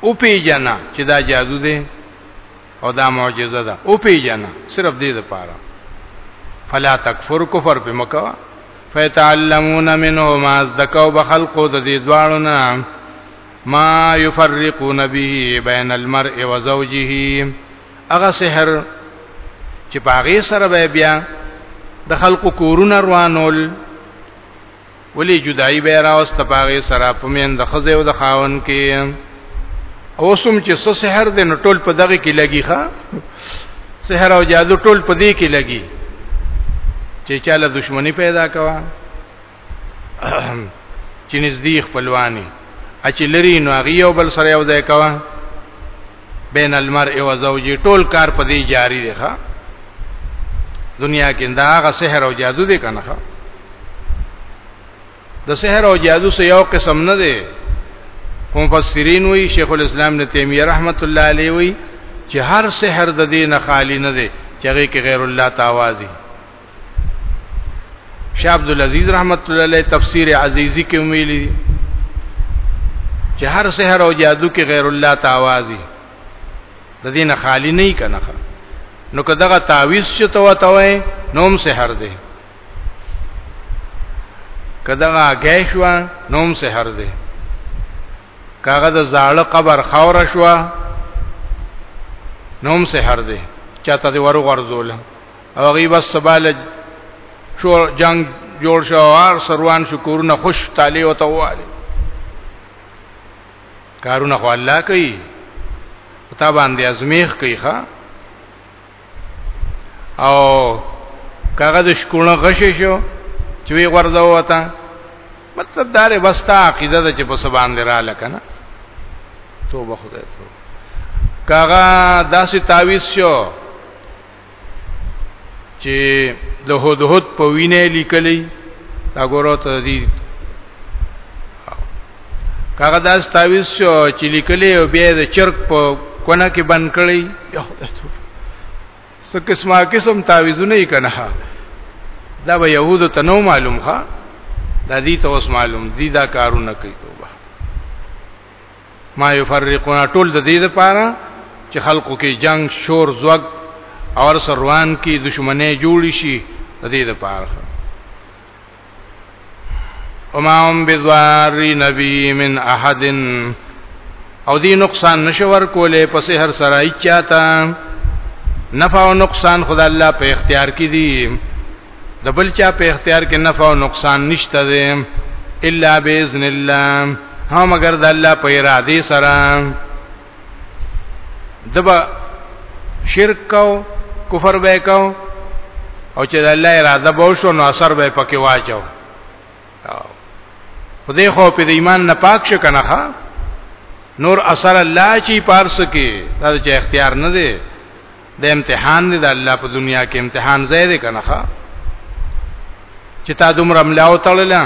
او پیجنا چې دا جادو دی او دا معجزه ده او پیجنا صرف دې لپاره فلا تکفر کفر په مکوا فیتعلمون منه ما ذکاو بخلقو د دې دواړو نه ما یفرقون به بین المرء و زوجه هغه سحر چې پاغه سره به بیا د خلقو کورونه روانول ولی جدائی به راوست پاغه سره پمن د خزه او د خاون کې اوسم چې څه سحر د نټول په دغه کې لګي ښا سحر او جادو ټول په دې کې لګي چې چاله دښمنی پیدا کوا چې نږدې خپلوانی اچ لري نو هغه یو بل سره یو ځای کوا بین المرء و زوجی ټول کار په دې جاری دی ښا دنیا کې دا هغه سحر او جادو دی کنه ښا د سحر او جادو سه یو قسم نه دی کوم فسرین وی شیخ الاسلام ابن تیمیه رحمت الله علیه وی چې هر سحر د دین خالی نه دی چې هغه کې غیر الله تعالی شیخ عبد العزيز رحمت الله علیه تفسیر عزیزی کې ویلي دي چې هر سحر او جادو کې غیر الله تعاوازي د دې نه خالی نه کنه نو که دغه تعویز چې تو وتوي نوم سحر دی که دغه غیشوا نوم سحر دی کاغه د زاړه قبر خاور شوا نوم سحر دی چاته دی ورو غرزول او غي بس سبال شو جنگ جوړ شو هر سروان شو کورونه خوش تالی او تواله کارونه خو الله کوي او تا باندې ازمیخ کوي ښا او کاغذ شکونه غشې شو چې وی ورځو وتا مطلب دار بستا عقیده ده چې په سبان دی را لکنه توبه خدای ته کاغه داسې تعویز شو چې د هدهد په وینه لیکلې دا ګورو ته دي کاغه داس تعویز شو چې لیکلې او بیا د چرک په کونه کې بند کړی څه قسمه قسم تعویزونه یې کنه دا به يهودو ته نو معلوم ښا دا دي ته اوس معلوم دي دا کارونه کوي ما یفرقون ټول د دې لپاره چې خلقو کې جنگ شور زوګ اور سروان کې دشمنه جوړ شي د دې لپاره وما هم بذاری نبی من احد او دی نقصان نشور کولې پس هر سره چاته نفع او نقصان خدای الله په اختیار کې دي د بل چا په اختیار کې نفع او نقصان نشته دی الا باذن الله هم مگر د الله په اراده سره دبا شرک کو کفر به کو او چې د الله اراده به شو نو اثر به پکې واچو خدای خو په ایمان نه پاک شو کنه نور اثر الله چی پارس کې دا چې اختیار نه دی د امتحان دی د الله په دنیا کې امتحان ځای دی کنه ښا چې تا دومره ملاو تړله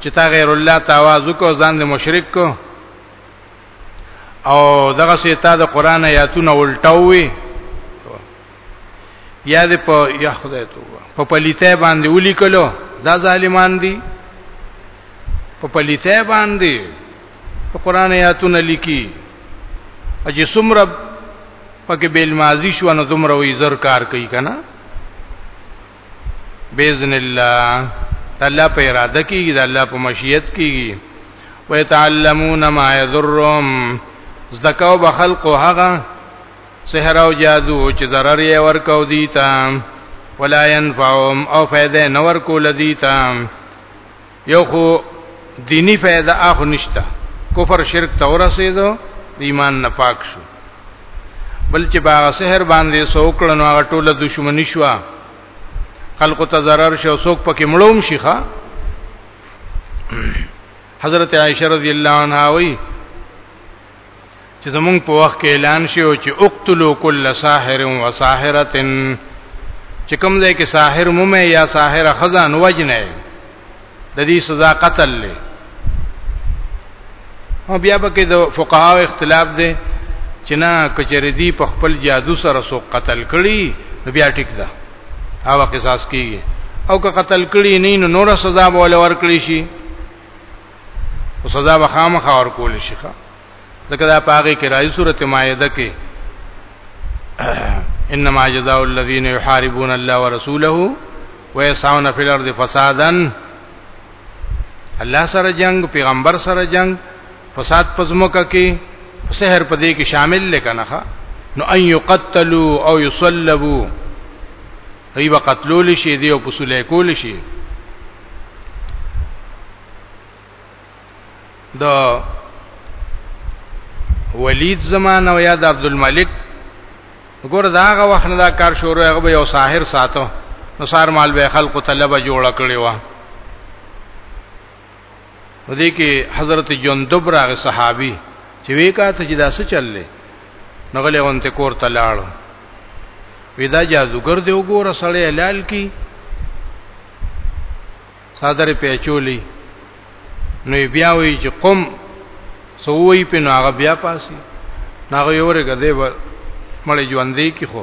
چې تا غیر الله تواز کو ځان د مشرک کو او دغه سي تا د قران آیاتونه الټاوي یا د په یا خدای توبه په پلیته باندې ولیکلو دا ظالمان دي په پلیته باندې په قران آیاتونه لیکي چې څومره پکې بیل ماضی شو نو دومره وی زر کار کوي کنه باذن الله الله په اراده کېږي د الله په مشیت کېږي ويتعلمون ما يضرهم زکاو به خلق هغه سحر او جادو چې zarar یې ورکاو دي تا ولا ينفعهم او فائدې نور کول دي تا یو خو دینی فائدہ اخو نشتا کفر شرک ته ورسېدو د ایمان نه پاک شو بل چې باغ سحر باندې سوکړنو هغه ټوله دشمنی شو خلق ته zarar شو سوک پکې مړوم شيخه حضرت عائشہ رضی الله عنها وی چې زمونږ په وخت کې اعلان شي او چې اقتلوا كل ساحر وساحره چې کوم ځای کې ساحر مومه یا ساحر خزان وجنه د دې سزا قتل له او بیا به کې د فقهاو اختلاف دی چې نه کچری دی په خپل جادو سره سو قتل کړي نو بیا ټیک ده هغه قصاص کیږي او که قتل کړي نه نو نور سزا به ول ورکړي شي او سزا به خامخا ور کول شي ښا ځکه دا پاګه کې راځي سورته مائده کې انما جزاء الذين يحاربون الله ورسوله ويسعون في الارض فسادا الله سره جنگ پیغمبر سره جنگ فساد پزموکه کې سحر پدې کې شامل لکنه نو ان يقتلوا او يصلبوا هی به قتلول شي دی او پسولې کول شي د ولید زمانه او یاد عبد الملک ګور داغه وخت نه دا کار شروع هغه به یو ساحر ساتو نو سار مال به خلق طلبه جوړ کړی و په دې کې حضرت جندب راغ صحابي چې وی کا ته چې دا څه چللې نغلې غونته کور ته لاړو ودا جادوګر دی وګوره سړی حلال کی صادر پیچولی نو بیا وی چې قم سووی په ناغه بیا پاسي ناغه یو رګه دی مړې ژوندې کی خو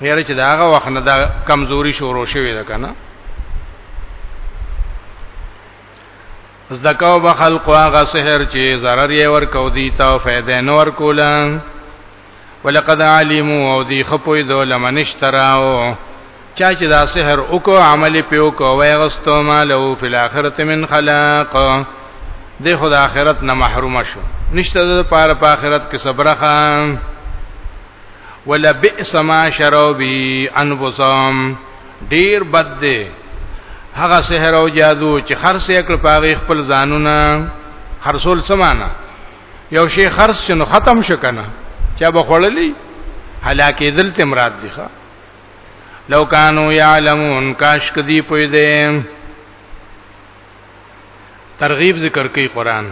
یاره چې داغه وخت نه دا کمزوري شروع شوې ده کنه زدکاو به خلق هغه سحر چې zarar یې ور کو دي تا او فائدې نور کولا ولقد علموا او دی خپوی دو لمن اشتراو چا چې دا سحر وکړو عمل پیو کو وای غستو مالو فی الاخرت من خلاق د خدای اخرت نه محروم شو نشته د پاره په اخرت کې صبرخه ولا بئس ما شرو بی انفسهم ډیر بد دی هغه سحر او جادو چې خرڅ کړ پاغي خپل ځانونه خرصول سمانا یو شی خرص شنو ختم شو کنه چا بخړلې هلاکې دل ته مراد دی ښا لو کانو یعلمون کاش کدی پوی دې ترغیب ذکر کوي قران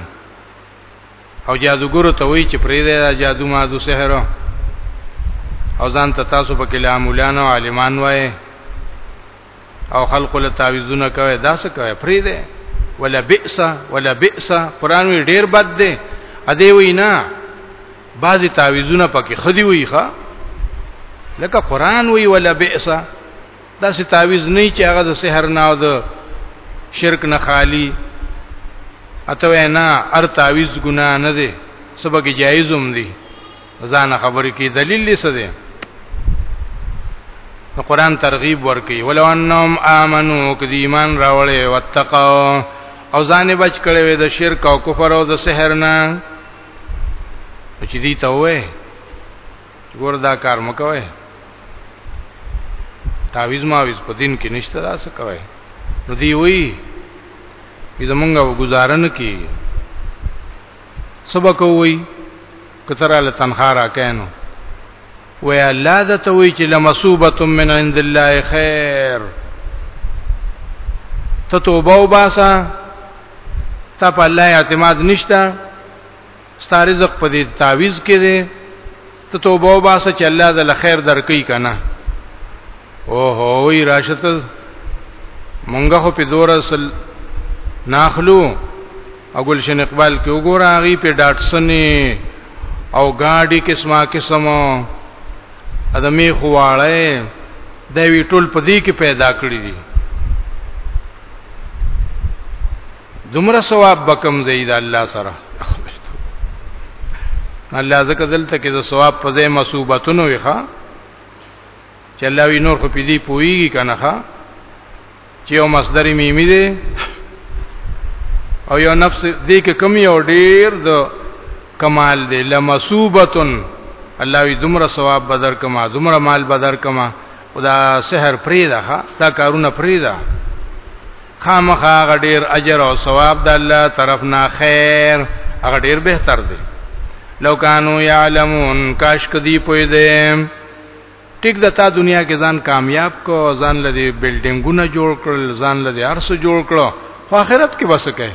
او جادوګرو ته وایي چې پرې دا جادو مادو سحر او ځان ته تاسو په کلام مولانو عالمان وای او خلق له تعویذونه کوي دا څه کوي پرې ده ولا بئس ولا بئس قران وی ډیر بد ده ا دې وی نه بعضی تعویذونه پکې خدي وی ښا لکه قران وی ولا بئس دا سی تعویز نه چې هغه د سحر نه او د شرک نه خالی اته وینا ار تعویز ګنا نه دی سبق جایز هم دی ځان خبرې کې دلیل لې څه دی نو قران ترغیب ورکي ولو انهم امنو کدی ایمان راولې واتقوا او ځان بچ کړي وي د شرک او کفر او د سحر نه چې دي ته وې ګور دا کار مکوي تعویز ماویز په دین کې نشته دا څه کوي نو دی وی اذا مونږه گزارن کی سبق وی کتره له تنخواه را کینو وی الله د توي چې لمصوبه من عند الله خیر ته توبه وباسه ته په الله اعتماد نشته ستا رزق په دې تعویز کې دی ته توبه وباسه چې الله دې خیر درکې کنه او هوی راشت مونږه خو په دور اصل ناخلو اګل شن اقبال کې وګوره هغه په ډاټسنې او گاډي قسمه قسمه ادمي خواړې د وی ټول په دې کې پیدا کړی دي دومره ثواب بکم زید الله سره الله زکه دلته کې د ثواب په ځای مسوبتونه وي ښا چې الله وی نور خو پیدي پويږي کنه ښا چې یو مصدر میمی دی او یو نفس دې کې کمی او ډیر د کمال دی لمسوبتن الله وی دومره ثواب بدر کما دومره مال بدر کما خدا سحر پریدا ها دا کارونه پریدا خامخا غډیر اجر او ثواب د الله طرف نه خیر هغه ډیر بهتر دی لو کانو یعلمون کاش کدی پوی دی ټیک د تا دنیا کې ځان کامیاب کو ځان لدی بلډینګونه جوړ کړل ځان لدی ارسو جوړ کړو په آخرت کې بس کوي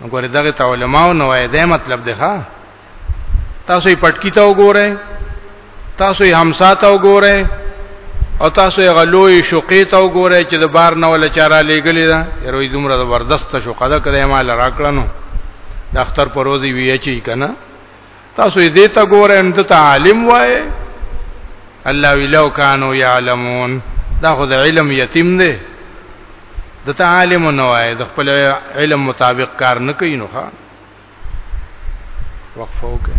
نو ګوره دغه ته علماو نو وای دا مطلب دی ښا تاسو یې پټکی ته وګورئ تاسو یې همسا ته وګورئ او تاسو یې غلوې شوقې ته وګورئ چې د بار نه ولا چاره لګلې ده یروي دومره زبردست شو قدا کړه مال راکړنو د اختر پروزي وی چی کنه تاسو دې ته ګورئ ان ته عالم وای الله ولو کانوا يعلمون دا خو د علم یتیم دی د ته عالم نه وای د خپل علم مطابق کار نه کوي نو ښا وقفه وکړه